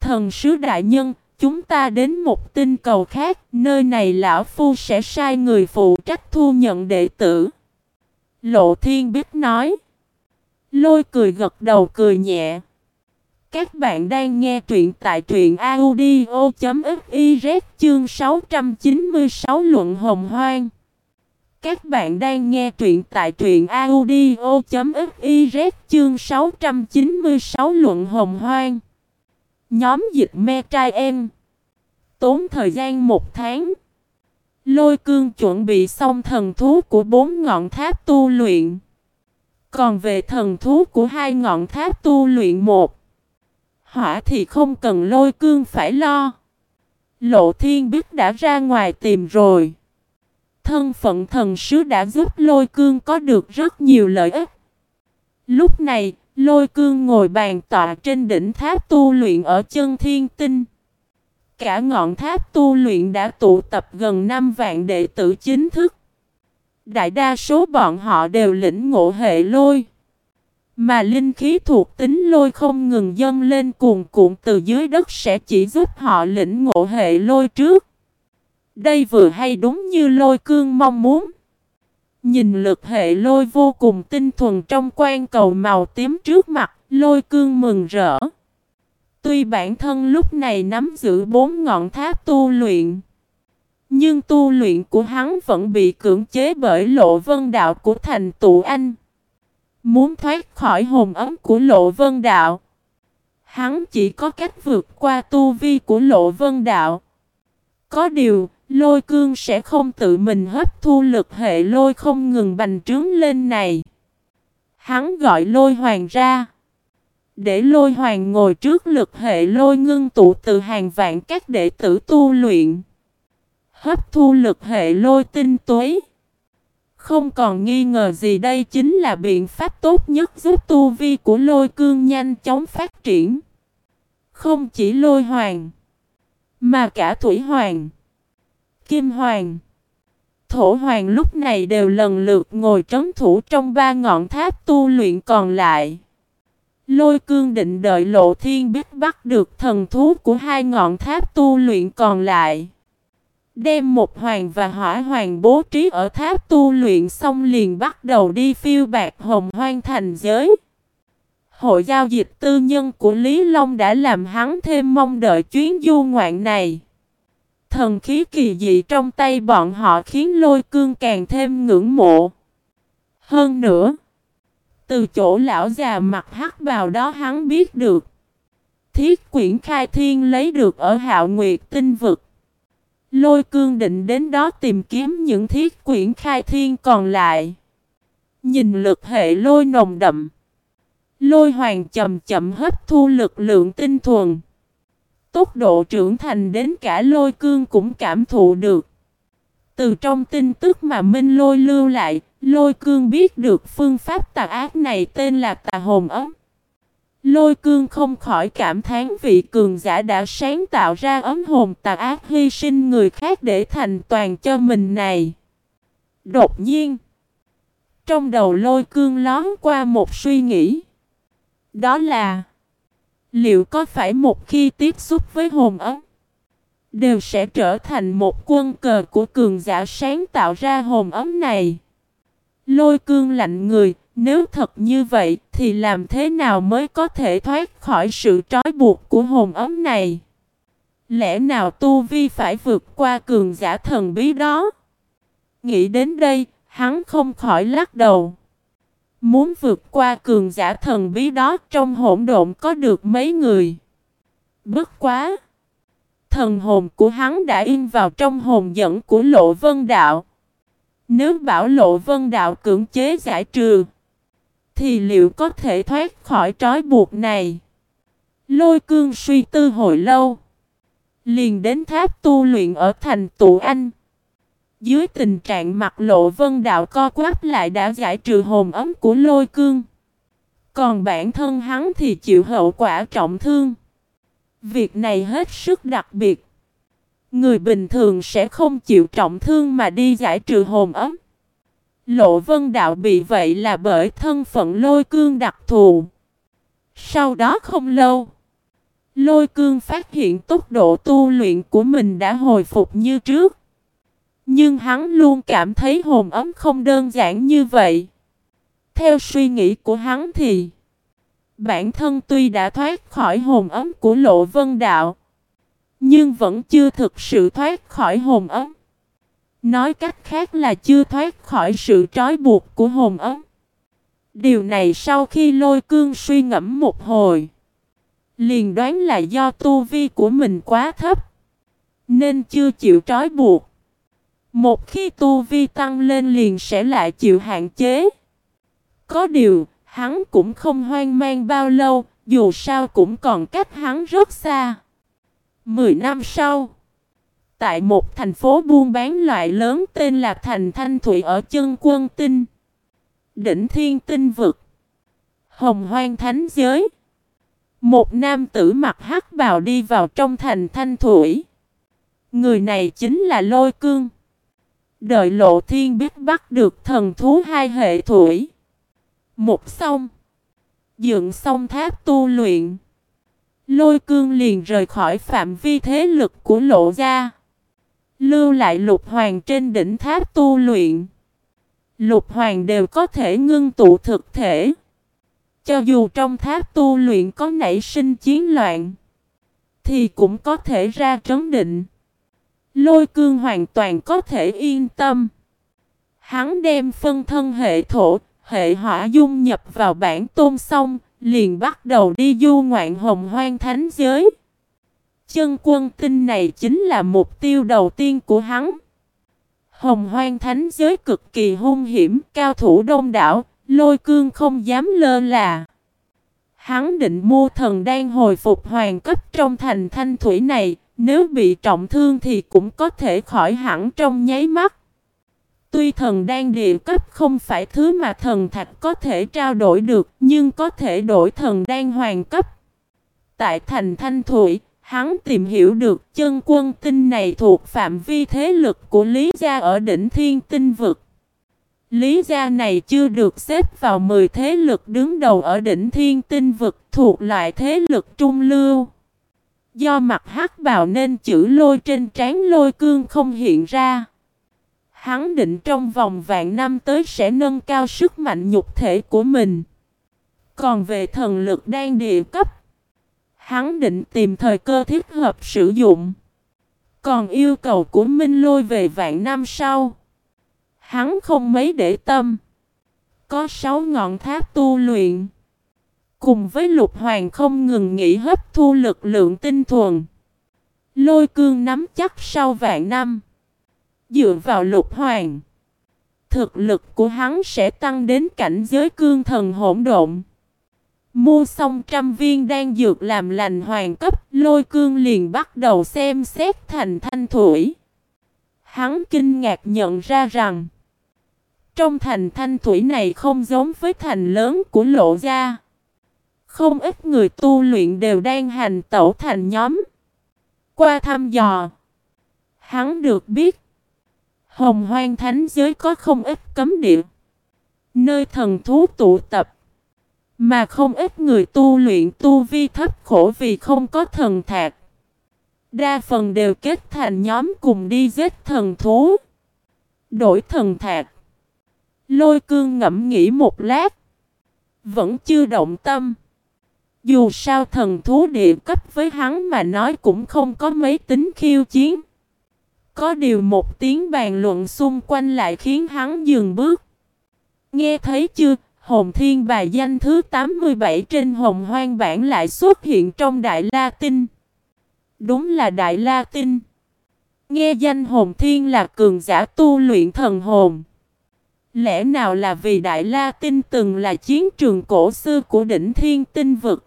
Thần sứ đại nhân, chúng ta đến một tinh cầu khác, nơi này lão phu sẽ sai người phụ trách thu nhận đệ tử. Lộ thiên biết nói. Lôi cười gật đầu cười nhẹ. Các bạn đang nghe truyện tại truyện audio.fiz chương 696 luận hồng hoang. Các bạn đang nghe truyện tại truyện audio.fiz chương 696 luận hồng hoang. Nhóm dịch me trai em. Tốn thời gian một tháng. Lôi cương chuẩn bị xong thần thú của bốn ngọn tháp tu luyện. Còn về thần thú của hai ngọn tháp tu luyện một Hỏa thì không cần lôi cương phải lo. Lộ thiên biết đã ra ngoài tìm rồi. Thân phận thần sứ đã giúp lôi cương có được rất nhiều lợi ích. Lúc này, lôi cương ngồi bàn tọa trên đỉnh tháp tu luyện ở chân thiên tinh. Cả ngọn tháp tu luyện đã tụ tập gần 5 vạn đệ tử chính thức. Đại đa số bọn họ đều lĩnh ngộ hệ lôi. Mà linh khí thuộc tính lôi không ngừng dâng lên cuồn cuộn từ dưới đất sẽ chỉ giúp họ lĩnh ngộ hệ lôi trước. Đây vừa hay đúng như lôi cương mong muốn. Nhìn lực hệ lôi vô cùng tinh thuần trong quan cầu màu tím trước mặt, lôi cương mừng rỡ. Tuy bản thân lúc này nắm giữ bốn ngọn tháp tu luyện, nhưng tu luyện của hắn vẫn bị cưỡng chế bởi lộ vân đạo của thành tụ anh. Muốn thoát khỏi hồn ấm của lộ vân đạo. Hắn chỉ có cách vượt qua tu vi của lộ vân đạo. Có điều, lôi cương sẽ không tự mình hấp thu lực hệ lôi không ngừng bành trướng lên này. Hắn gọi lôi hoàng ra. Để lôi hoàng ngồi trước lực hệ lôi ngưng tụ từ hàng vạn các đệ tử tu luyện. Hấp thu lực hệ lôi tinh tuế. Không còn nghi ngờ gì đây chính là biện pháp tốt nhất giúp tu vi của lôi cương nhanh chóng phát triển. Không chỉ lôi hoàng, mà cả thủy hoàng, kim hoàng, thổ hoàng lúc này đều lần lượt ngồi trấn thủ trong ba ngọn tháp tu luyện còn lại. Lôi cương định đợi lộ thiên biết bắt được thần thú của hai ngọn tháp tu luyện còn lại. Đem một hoàng và hỏa hoàng bố trí ở tháp tu luyện xong liền bắt đầu đi phiêu bạc hồng hoang thành giới. Hội giao dịch tư nhân của Lý Long đã làm hắn thêm mong đợi chuyến du ngoạn này. Thần khí kỳ dị trong tay bọn họ khiến lôi cương càng thêm ngưỡng mộ. Hơn nữa, từ chỗ lão già mặt hắc vào đó hắn biết được. Thiết quyển khai thiên lấy được ở hạo nguyệt tinh vực. Lôi cương định đến đó tìm kiếm những thiết quyển khai thiên còn lại. Nhìn lực hệ lôi nồng đậm. Lôi hoàng chậm chậm hấp thu lực lượng tinh thuần. Tốc độ trưởng thành đến cả lôi cương cũng cảm thụ được. Từ trong tin tức mà Minh lôi lưu lại, lôi cương biết được phương pháp tà ác này tên là tà hồn ấm. Lôi cương không khỏi cảm thán vị cường giả đã sáng tạo ra ấm hồn tà ác hy sinh người khác để thành toàn cho mình này. Đột nhiên, trong đầu lôi cương lón qua một suy nghĩ. Đó là Liệu có phải một khi tiếp xúc với hồn ấm Đều sẽ trở thành một quân cờ của cường giả sáng tạo ra hồn ấm này Lôi cương lạnh người nếu thật như vậy, thì làm thế nào mới có thể thoát khỏi sự trói buộc của hồn ấm này Lẽ nào tu vi phải vượt qua cường giả thần bí đó Nghĩ đến đây, Hắn không khỏi lắc đầu Muốn vượt qua cường giả thần bí đó trong hỗn độn có được mấy người. Bất quá. Thần hồn của hắn đã in vào trong hồn dẫn của lộ vân đạo. Nếu bảo lộ vân đạo cưỡng chế giải trừ. Thì liệu có thể thoát khỏi trói buộc này? Lôi cương suy tư hồi lâu. Liền đến tháp tu luyện ở thành tụ anh. Dưới tình trạng mặt lộ vân đạo co quắp lại đã giải trừ hồn ấm của lôi cương. Còn bản thân hắn thì chịu hậu quả trọng thương. Việc này hết sức đặc biệt. Người bình thường sẽ không chịu trọng thương mà đi giải trừ hồn ấm. Lộ vân đạo bị vậy là bởi thân phận lôi cương đặc thù. Sau đó không lâu, lôi cương phát hiện tốc độ tu luyện của mình đã hồi phục như trước. Nhưng hắn luôn cảm thấy hồn ấm không đơn giản như vậy. Theo suy nghĩ của hắn thì Bản thân tuy đã thoát khỏi hồn ấm của lộ vân đạo Nhưng vẫn chưa thực sự thoát khỏi hồn ấm Nói cách khác là chưa thoát khỏi sự trói buộc của hồn ấm Điều này sau khi lôi cương suy ngẫm một hồi Liền đoán là do tu vi của mình quá thấp Nên chưa chịu trói buộc một khi tu vi tăng lên liền sẽ lại chịu hạn chế. Có điều, hắn cũng không hoang mang bao lâu, dù sao cũng còn cách hắn rất xa. Mười năm sau, tại một thành phố buôn bán loại lớn tên là Thành Thanh Thụy ở chân quân tinh, đỉnh thiên tinh vực, hồng hoang thánh giới. Một nam tử mặc hắc bào đi vào trong thành Thanh Thủy. Người này chính là Lôi Cương. Đợi lộ thiên biết bắt được thần thú hai hệ thủy. Một xong. Dựng xong tháp tu luyện. Lôi cương liền rời khỏi phạm vi thế lực của lộ gia. Lưu lại lục hoàng trên đỉnh tháp tu luyện. Lục hoàng đều có thể ngưng tụ thực thể. Cho dù trong tháp tu luyện có nảy sinh chiến loạn. Thì cũng có thể ra trấn định. Lôi cương hoàn toàn có thể yên tâm. Hắn đem phân thân hệ thổ, hệ hỏa dung nhập vào bản tôn xong, liền bắt đầu đi du ngoạn hồng hoang thánh giới. Chân quân tinh này chính là mục tiêu đầu tiên của hắn. Hồng hoang thánh giới cực kỳ hung hiểm, cao thủ đông đảo, lôi cương không dám lơ là. Hắn định mua thần đang hồi phục hoàng cấp trong thành thanh thủy này, nếu bị trọng thương thì cũng có thể khỏi hẳn trong nháy mắt. Tuy thần đang địa cấp không phải thứ mà thần thạch có thể trao đổi được, nhưng có thể đổi thần đang hoàng cấp. Tại thành Thanh Thủy, hắn tìm hiểu được chân quân tinh này thuộc phạm vi thế lực của Lý Gia ở đỉnh thiên tinh vực. Lý Gia này chưa được xếp vào 10 thế lực đứng đầu ở đỉnh thiên tinh vực thuộc loại thế lực trung lưu. Do mặt hắc bào nên chữ lôi trên trán lôi cương không hiện ra. Hắn định trong vòng vạn năm tới sẽ nâng cao sức mạnh nhục thể của mình. Còn về thần lực đang địa cấp, hắn định tìm thời cơ thích hợp sử dụng. Còn yêu cầu của Minh Lôi về vạn năm sau, hắn không mấy để tâm. Có sáu ngọn tháp tu luyện. Cùng với lục hoàng không ngừng nghỉ hấp thu lực lượng tinh thuần. Lôi cương nắm chắc sau vạn năm. Dựa vào lục hoàng. Thực lực của hắn sẽ tăng đến cảnh giới cương thần hỗn độn. Mua xong trăm viên đan dược làm lành hoàng cấp, lôi cương liền bắt đầu xem xét thành thanh thủy. Hắn kinh ngạc nhận ra rằng, trong thành thanh thủy này không giống với thành lớn của lộ gia. Không ít người tu luyện đều đang hành tẩu thành nhóm. Qua thăm dò, hắn được biết, hồng hoang thánh giới có không ít cấm địa, nơi thần thú tụ tập. Mà không ít người tu luyện tu vi thấp khổ vì không có thần thạc. Đa phần đều kết thành nhóm cùng đi giết thần thú. Đổi thần thạc. Lôi cương ngẫm nghĩ một lát. Vẫn chưa động tâm. Dù sao thần thú địa cấp với hắn mà nói cũng không có mấy tính khiêu chiến. Có điều một tiếng bàn luận xung quanh lại khiến hắn dừng bước. Nghe thấy chưa, hồn thiên bài danh thứ 87 trên hồng hoang bản lại xuất hiện trong Đại La Tinh. Đúng là Đại La Tinh. Nghe danh hồn thiên là cường giả tu luyện thần hồn. Lẽ nào là vì Đại La Tinh từng là chiến trường cổ xưa của đỉnh thiên tinh vực?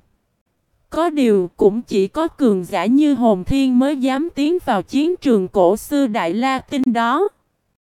Có điều cũng chỉ có cường giả như hồn thiên mới dám tiến vào chiến trường cổ xưa Đại La Tinh đó.